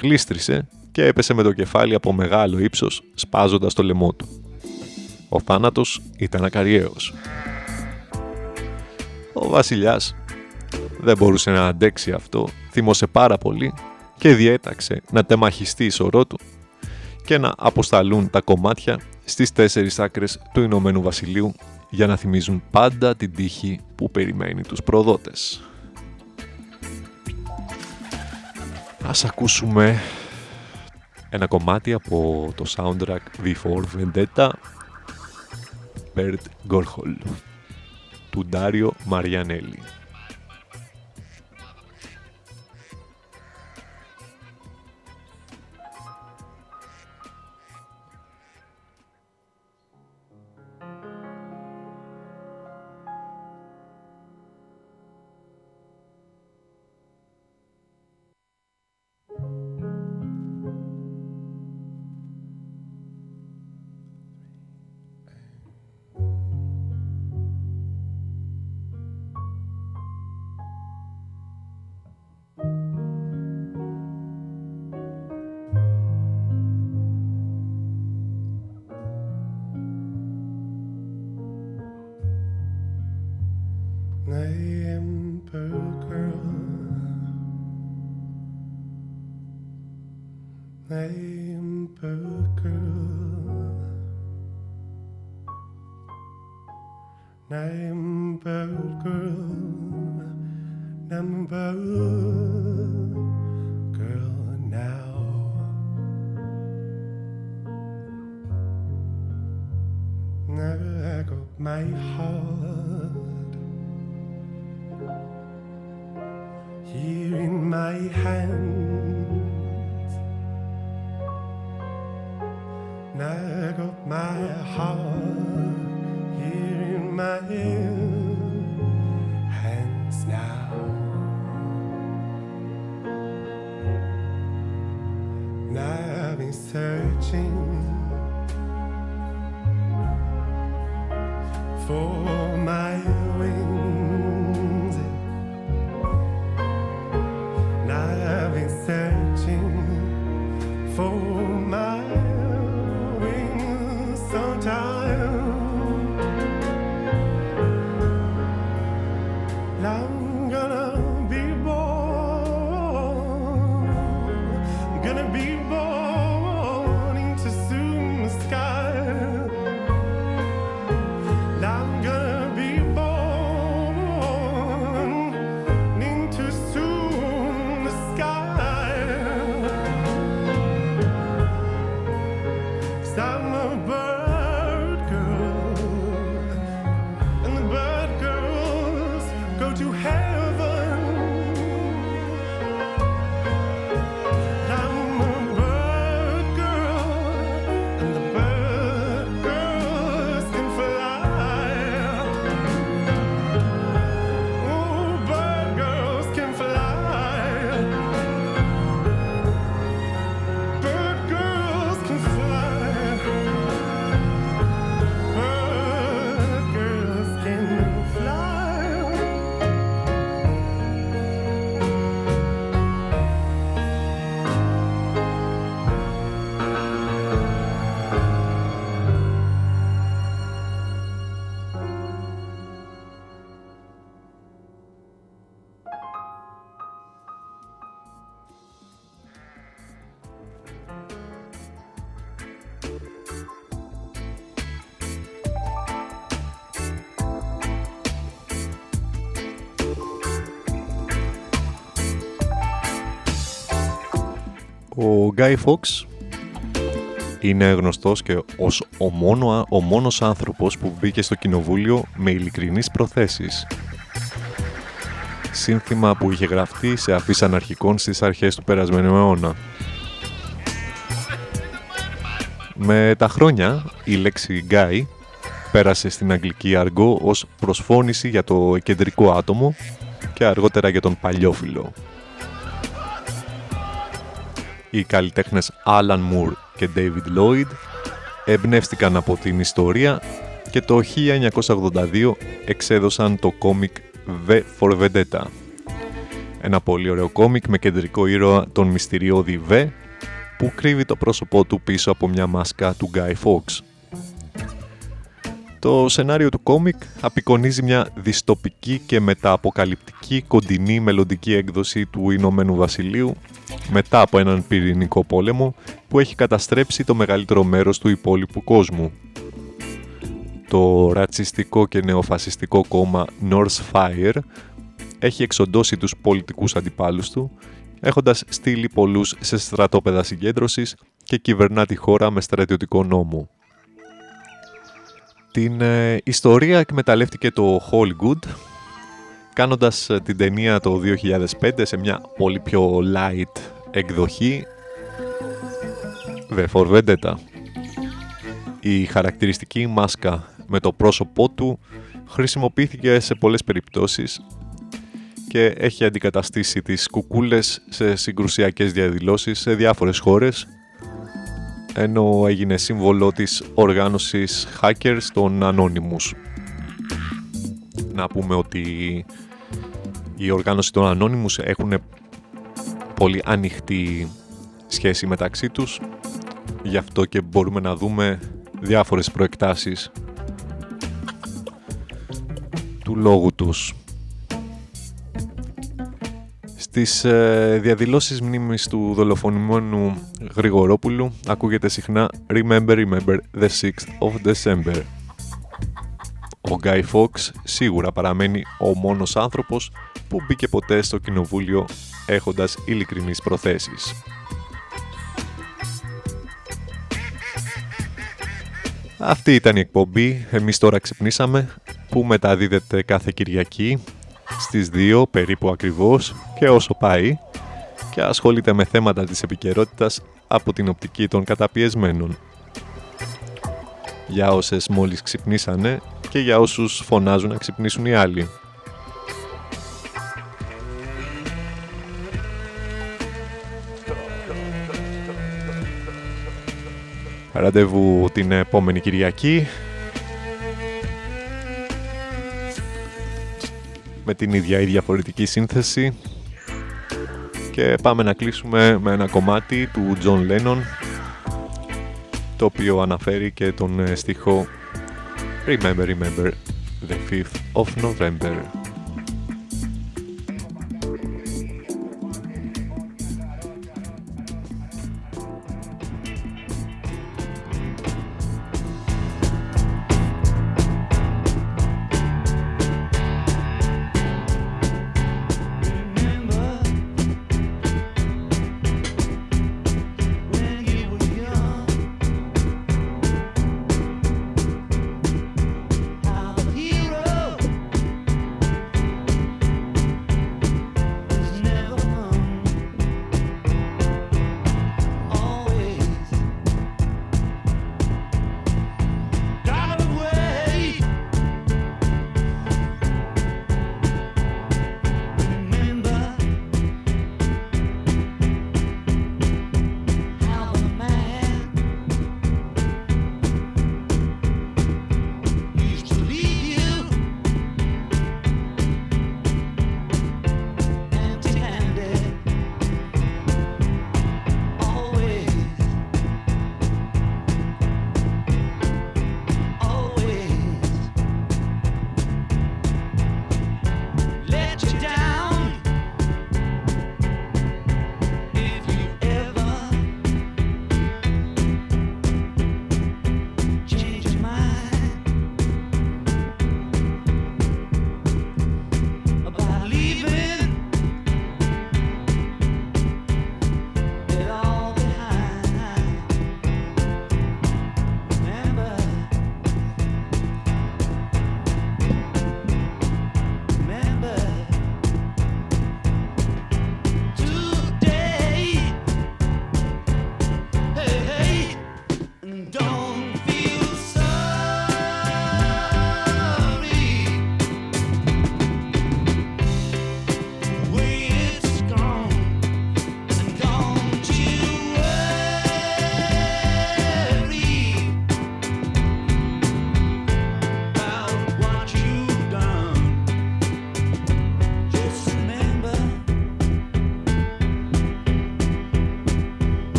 γλίστρισε και έπεσε με το κεφάλι από μεγάλο ύψος, σπάζοντας το λαιμό του. Ο θάνατος ήταν ακαριαίος. Ο βασιλιάς δεν μπορούσε να αντέξει αυτό, θυμώσε πάρα πολύ και διέταξε να τεμαχιστεί η σωρό του και να αποσταλούν τα κομμάτια στις τέσσερις άκρες του Ηνωμένου Βασιλείου για να θυμίζουν πάντα την τύχη που περιμένει τους προδότες. Ας ακούσουμε ένα κομμάτι από το soundtrack V4 Vendetta Bert Gorhol του Ντάριο Μαριανέλη. Ο Guy Fawkes είναι γνωστός και ως ο, μόνο, ο μόνος άνθρωπος που μπήκε στο κοινοβούλιο με ειλικρινείς προθέσεις. Σύνθημα που είχε γραφτεί σε αφής αναρχικών στις αρχές του περασμένου αιώνα. Με τα χρόνια, η λέξη Guy πέρασε στην αγγλική αργό ως προσφώνηση για το κεντρικό άτομο και αργότερα για τον παλιόφιλο. Οι καλλιτέχνες Alan Moore και David Lloyd εμπνεύστηκαν από την ιστορία και το 1982 εξέδωσαν το κόμικ V for Vendetta. Ένα πολύ ωραίο κόμικ με κεντρικό ήρωα τον μυστηριώδη V που κρύβει το πρόσωπό του πίσω από μια μάσκα του Guy Fawkes. Το σενάριο του κόμικ απεικονίζει μια διστοπική και μετααποκαλυπτική κοντινή μελλοντική έκδοση του Ηνωμένου Βασιλείου μετά από έναν πυρηνικό πόλεμο που έχει καταστρέψει το μεγαλύτερο μέρος του υπόλοιπου κόσμου. Το ρατσιστικό και νεοφασιστικό κόμμα North Fire έχει εξοντώσει τους πολιτικούς αντιπάλους του, έχοντας στείλει πολλούς σε στρατόπεδα συγκέντρωσης και κυβερνά τη χώρα με στρατιωτικό νόμο. Την ε, ιστορία εκμεταλλεύτηκε το Hollywood κάνοντας ε, την ταινία το 2005 σε μια πολύ πιο light εκδοχή The For Vendetta. Η χαρακτηριστική μάσκα με το πρόσωπό του χρησιμοποιήθηκε σε πολλές περιπτώσεις και έχει αντικαταστήσει τις κουκούλες σε συγκρουσιακές διαδηλώσεις σε διάφορες χώρες ενώ έγινε σύμβολο της οργάνωσης hackers των Anonymous. Να πούμε ότι η οργάνωση των Anonymous έχουν πολύ ανοιχτή σχέση μεταξύ τους γι' αυτό και μπορούμε να δούμε διάφορες προεκτάσεις του λόγου τους. Στις ε, διαδηλώσεις μνήμης του δολοφονημένου Γρηγορόπουλου ακούγεται συχνά Remember, remember the 6th of December. Ο Guy Fawkes σίγουρα παραμένει ο μόνος άνθρωπος που μπήκε ποτέ στο κοινοβούλιο έχοντας ειλικρινείς προθέσεις. Αυτή ήταν η εκπομπή, εμείς τώρα ξυπνήσαμε, που μεταδίδεται κάθε Κυριακή; Στις 2 περίπου ακριβώς και όσο πάει και ασχολείται με θέματα της επικαιρότητας από την οπτική των καταπιεσμένων. Για όσες μόλις ξυπνήσανε και για όσους φωνάζουν να ξυπνήσουν οι άλλοι. Ραντεβού την επόμενη Κυριακή με την ίδια ή διαφορετική σύνθεση και πάμε να κλείσουμε με ένα κομμάτι του John Lennon το οποίο αναφέρει και τον ε, στίχο Remember, remember the 5th of November.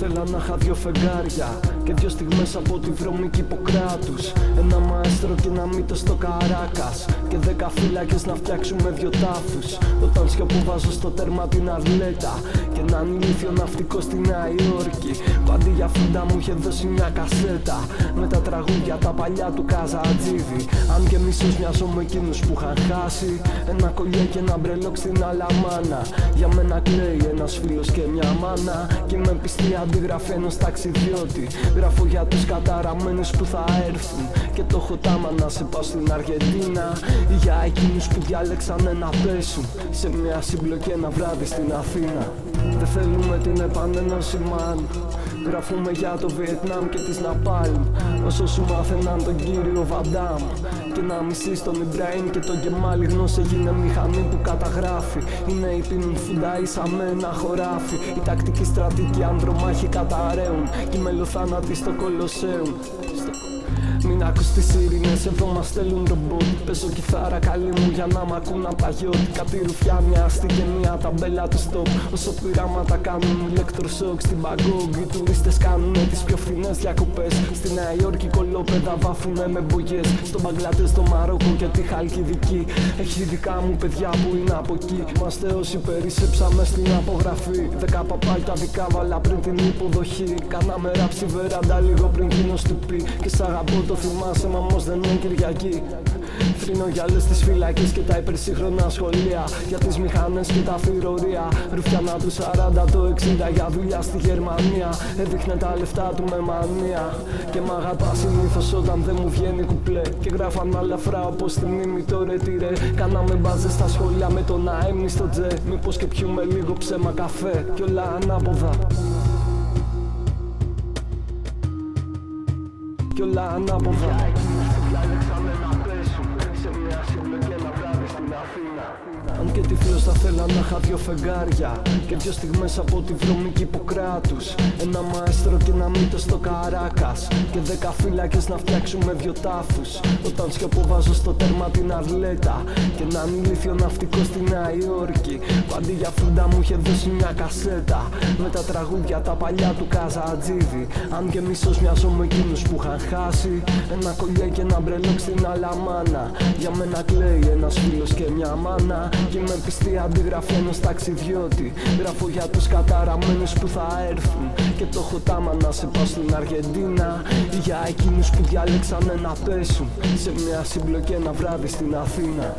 Θέλα να είχα δυο φεγγάρια Και δυο στιγμές από τη βρωμική Ιπποκράτους Ένα μαέστρο και ένα μύτο στο Καράκας Και δέκα φύλακες να φτιάξουμε δυο τάφους. Όταν σιωπώ βάζω στο τέρμα την αρλέτα Και έναν ηλίθιο ναυτικό στη Νέα Υόρκη. Που αντί για φούντα μου είχε δώσει μια κασέτα. Με τα τραγούδια τα παλιά του Καζατζίδη. Αν και μισός μοιάζω με εκείνους που είχαν χάσει. Ένα κολλιέ και ένα μπρελόκ στην αλαμάνα. Για μένα κλαίει ένας φίλος και μια μάνα. Και με πιστή αντίγραφη ενός ταξιδιώτη. Γράφω για τους καταραμένους που θα έρθουν. Και το έχω τάμα να σε πάω στην Αργεντίνα. Για εκείνους που διάλεξανε να πέσουν. Σε μια συμπλοκή ένα βράδυ στην Αθήνα Δεν θέλουμε την επανένωση man Γραφούμε για το Βιετνάμ και τις Ναπάλμ Όσο σου μάθαιναν τον κύριο Βαντάμ Και να μισείς τον Ιμπραήμ και τον Κεμάλ Η γνώση έγινε μηχανή που καταγράφει. Οι νέοι πίνουν φουντά ίσα με ένα χωράφι. Οι τακτικοί στρατικοί ανδρομάχοι καταραίουν. Και οι μελοθάνατοι στο Κολοσσέουν μην ακούς τις ειρήνες, εδώ μας στέλνουν ρομπότ Παίζω κιθάρα καλή μου για να μ' ακούν απ' τα γιώτη Κάτι ρουφιά μια αστή και μια ταμπέλα του stop Όσο πειράματα κάνουν ηλεκτροσόκ στην Παγκόγκ Οι τουρίστες κάνουνε τις πιο φθηνές διακοπές. Στη Νέα Υόρκη κολόπεδα βάφουνε με μπογιές Στο Μπαγκλατές, στο Μαρόκο και τη Χαλκιδική. Έχει δικά μου παιδιά που είναι από εκεί. Είμαστε όσοι περισσέψαμε στην απογραφή. Δέκα παπάει τα δικά βάλα πριν την υποδοχή. Κάναμε ράψη βεράντα λίγο πριν γίνω του πει Και σ' αγαπώ το θυμάσαι μα όμως δεν είναι Κυριακή. Θρύνω για όλες τις φυλακές και τα υπερσύγχρονα σχολεία. Για τις μηχανές και τα φυρωρία Ρουφιανά του 40 το 60 για δουλειά στη Γερμανία. Έδειχνε τα λεφτά του με μανία. Και μ' αγαπά συνήθως όταν δεν μου βγαίνει κουπλέ. Και γράφαν αλαφρά όπως τη μνήμη το ρετυρέ Κάναμε μπάζες στα σχολεία με τον αέμνη στο τζε. Μήπως και πιούμε λίγο ψέμα καφέ. Κι όλα ανάποδα Κι όλα αν και τυφλός θα θέλα να είχα δυο φεγγάρια Και δυο στιγμές από τη βρωμική Ιπποκράτους Ένα μαέστρο και ένα μύτο στο Καράκας Και δέκα φύλακες να φτιάξουμε δυο τάφους. Όταν σιωπώ βάζω στο τέρμα την αρλέτα Και έναν ηλίθιο ναυτικό στη Νέα Υόρκη Που αντί για φούντα μου είχε δώσει μια κασέτα. Με τα τραγούδια τα παλιά του Καζατζίδη Αν και μισός μοιάζω με εκείνους που είχαν χάσει. Ένα κολλιέ και ένα μπρελόκ στην αλαμάνα Για μένα κλαίει ένας φίλος και μια μάνα και με πιστή αντίγραφη ενός ταξιδιώτη. Γράφω για τους καταραμένους που θα έρθουν. Και το έχω τάμα να σε πάω στην Αργεντίνα. Για εκείνους που διάλεξανε να πέσουν. Σε μια συμπλοκή ένα βράδυ στην Αθήνα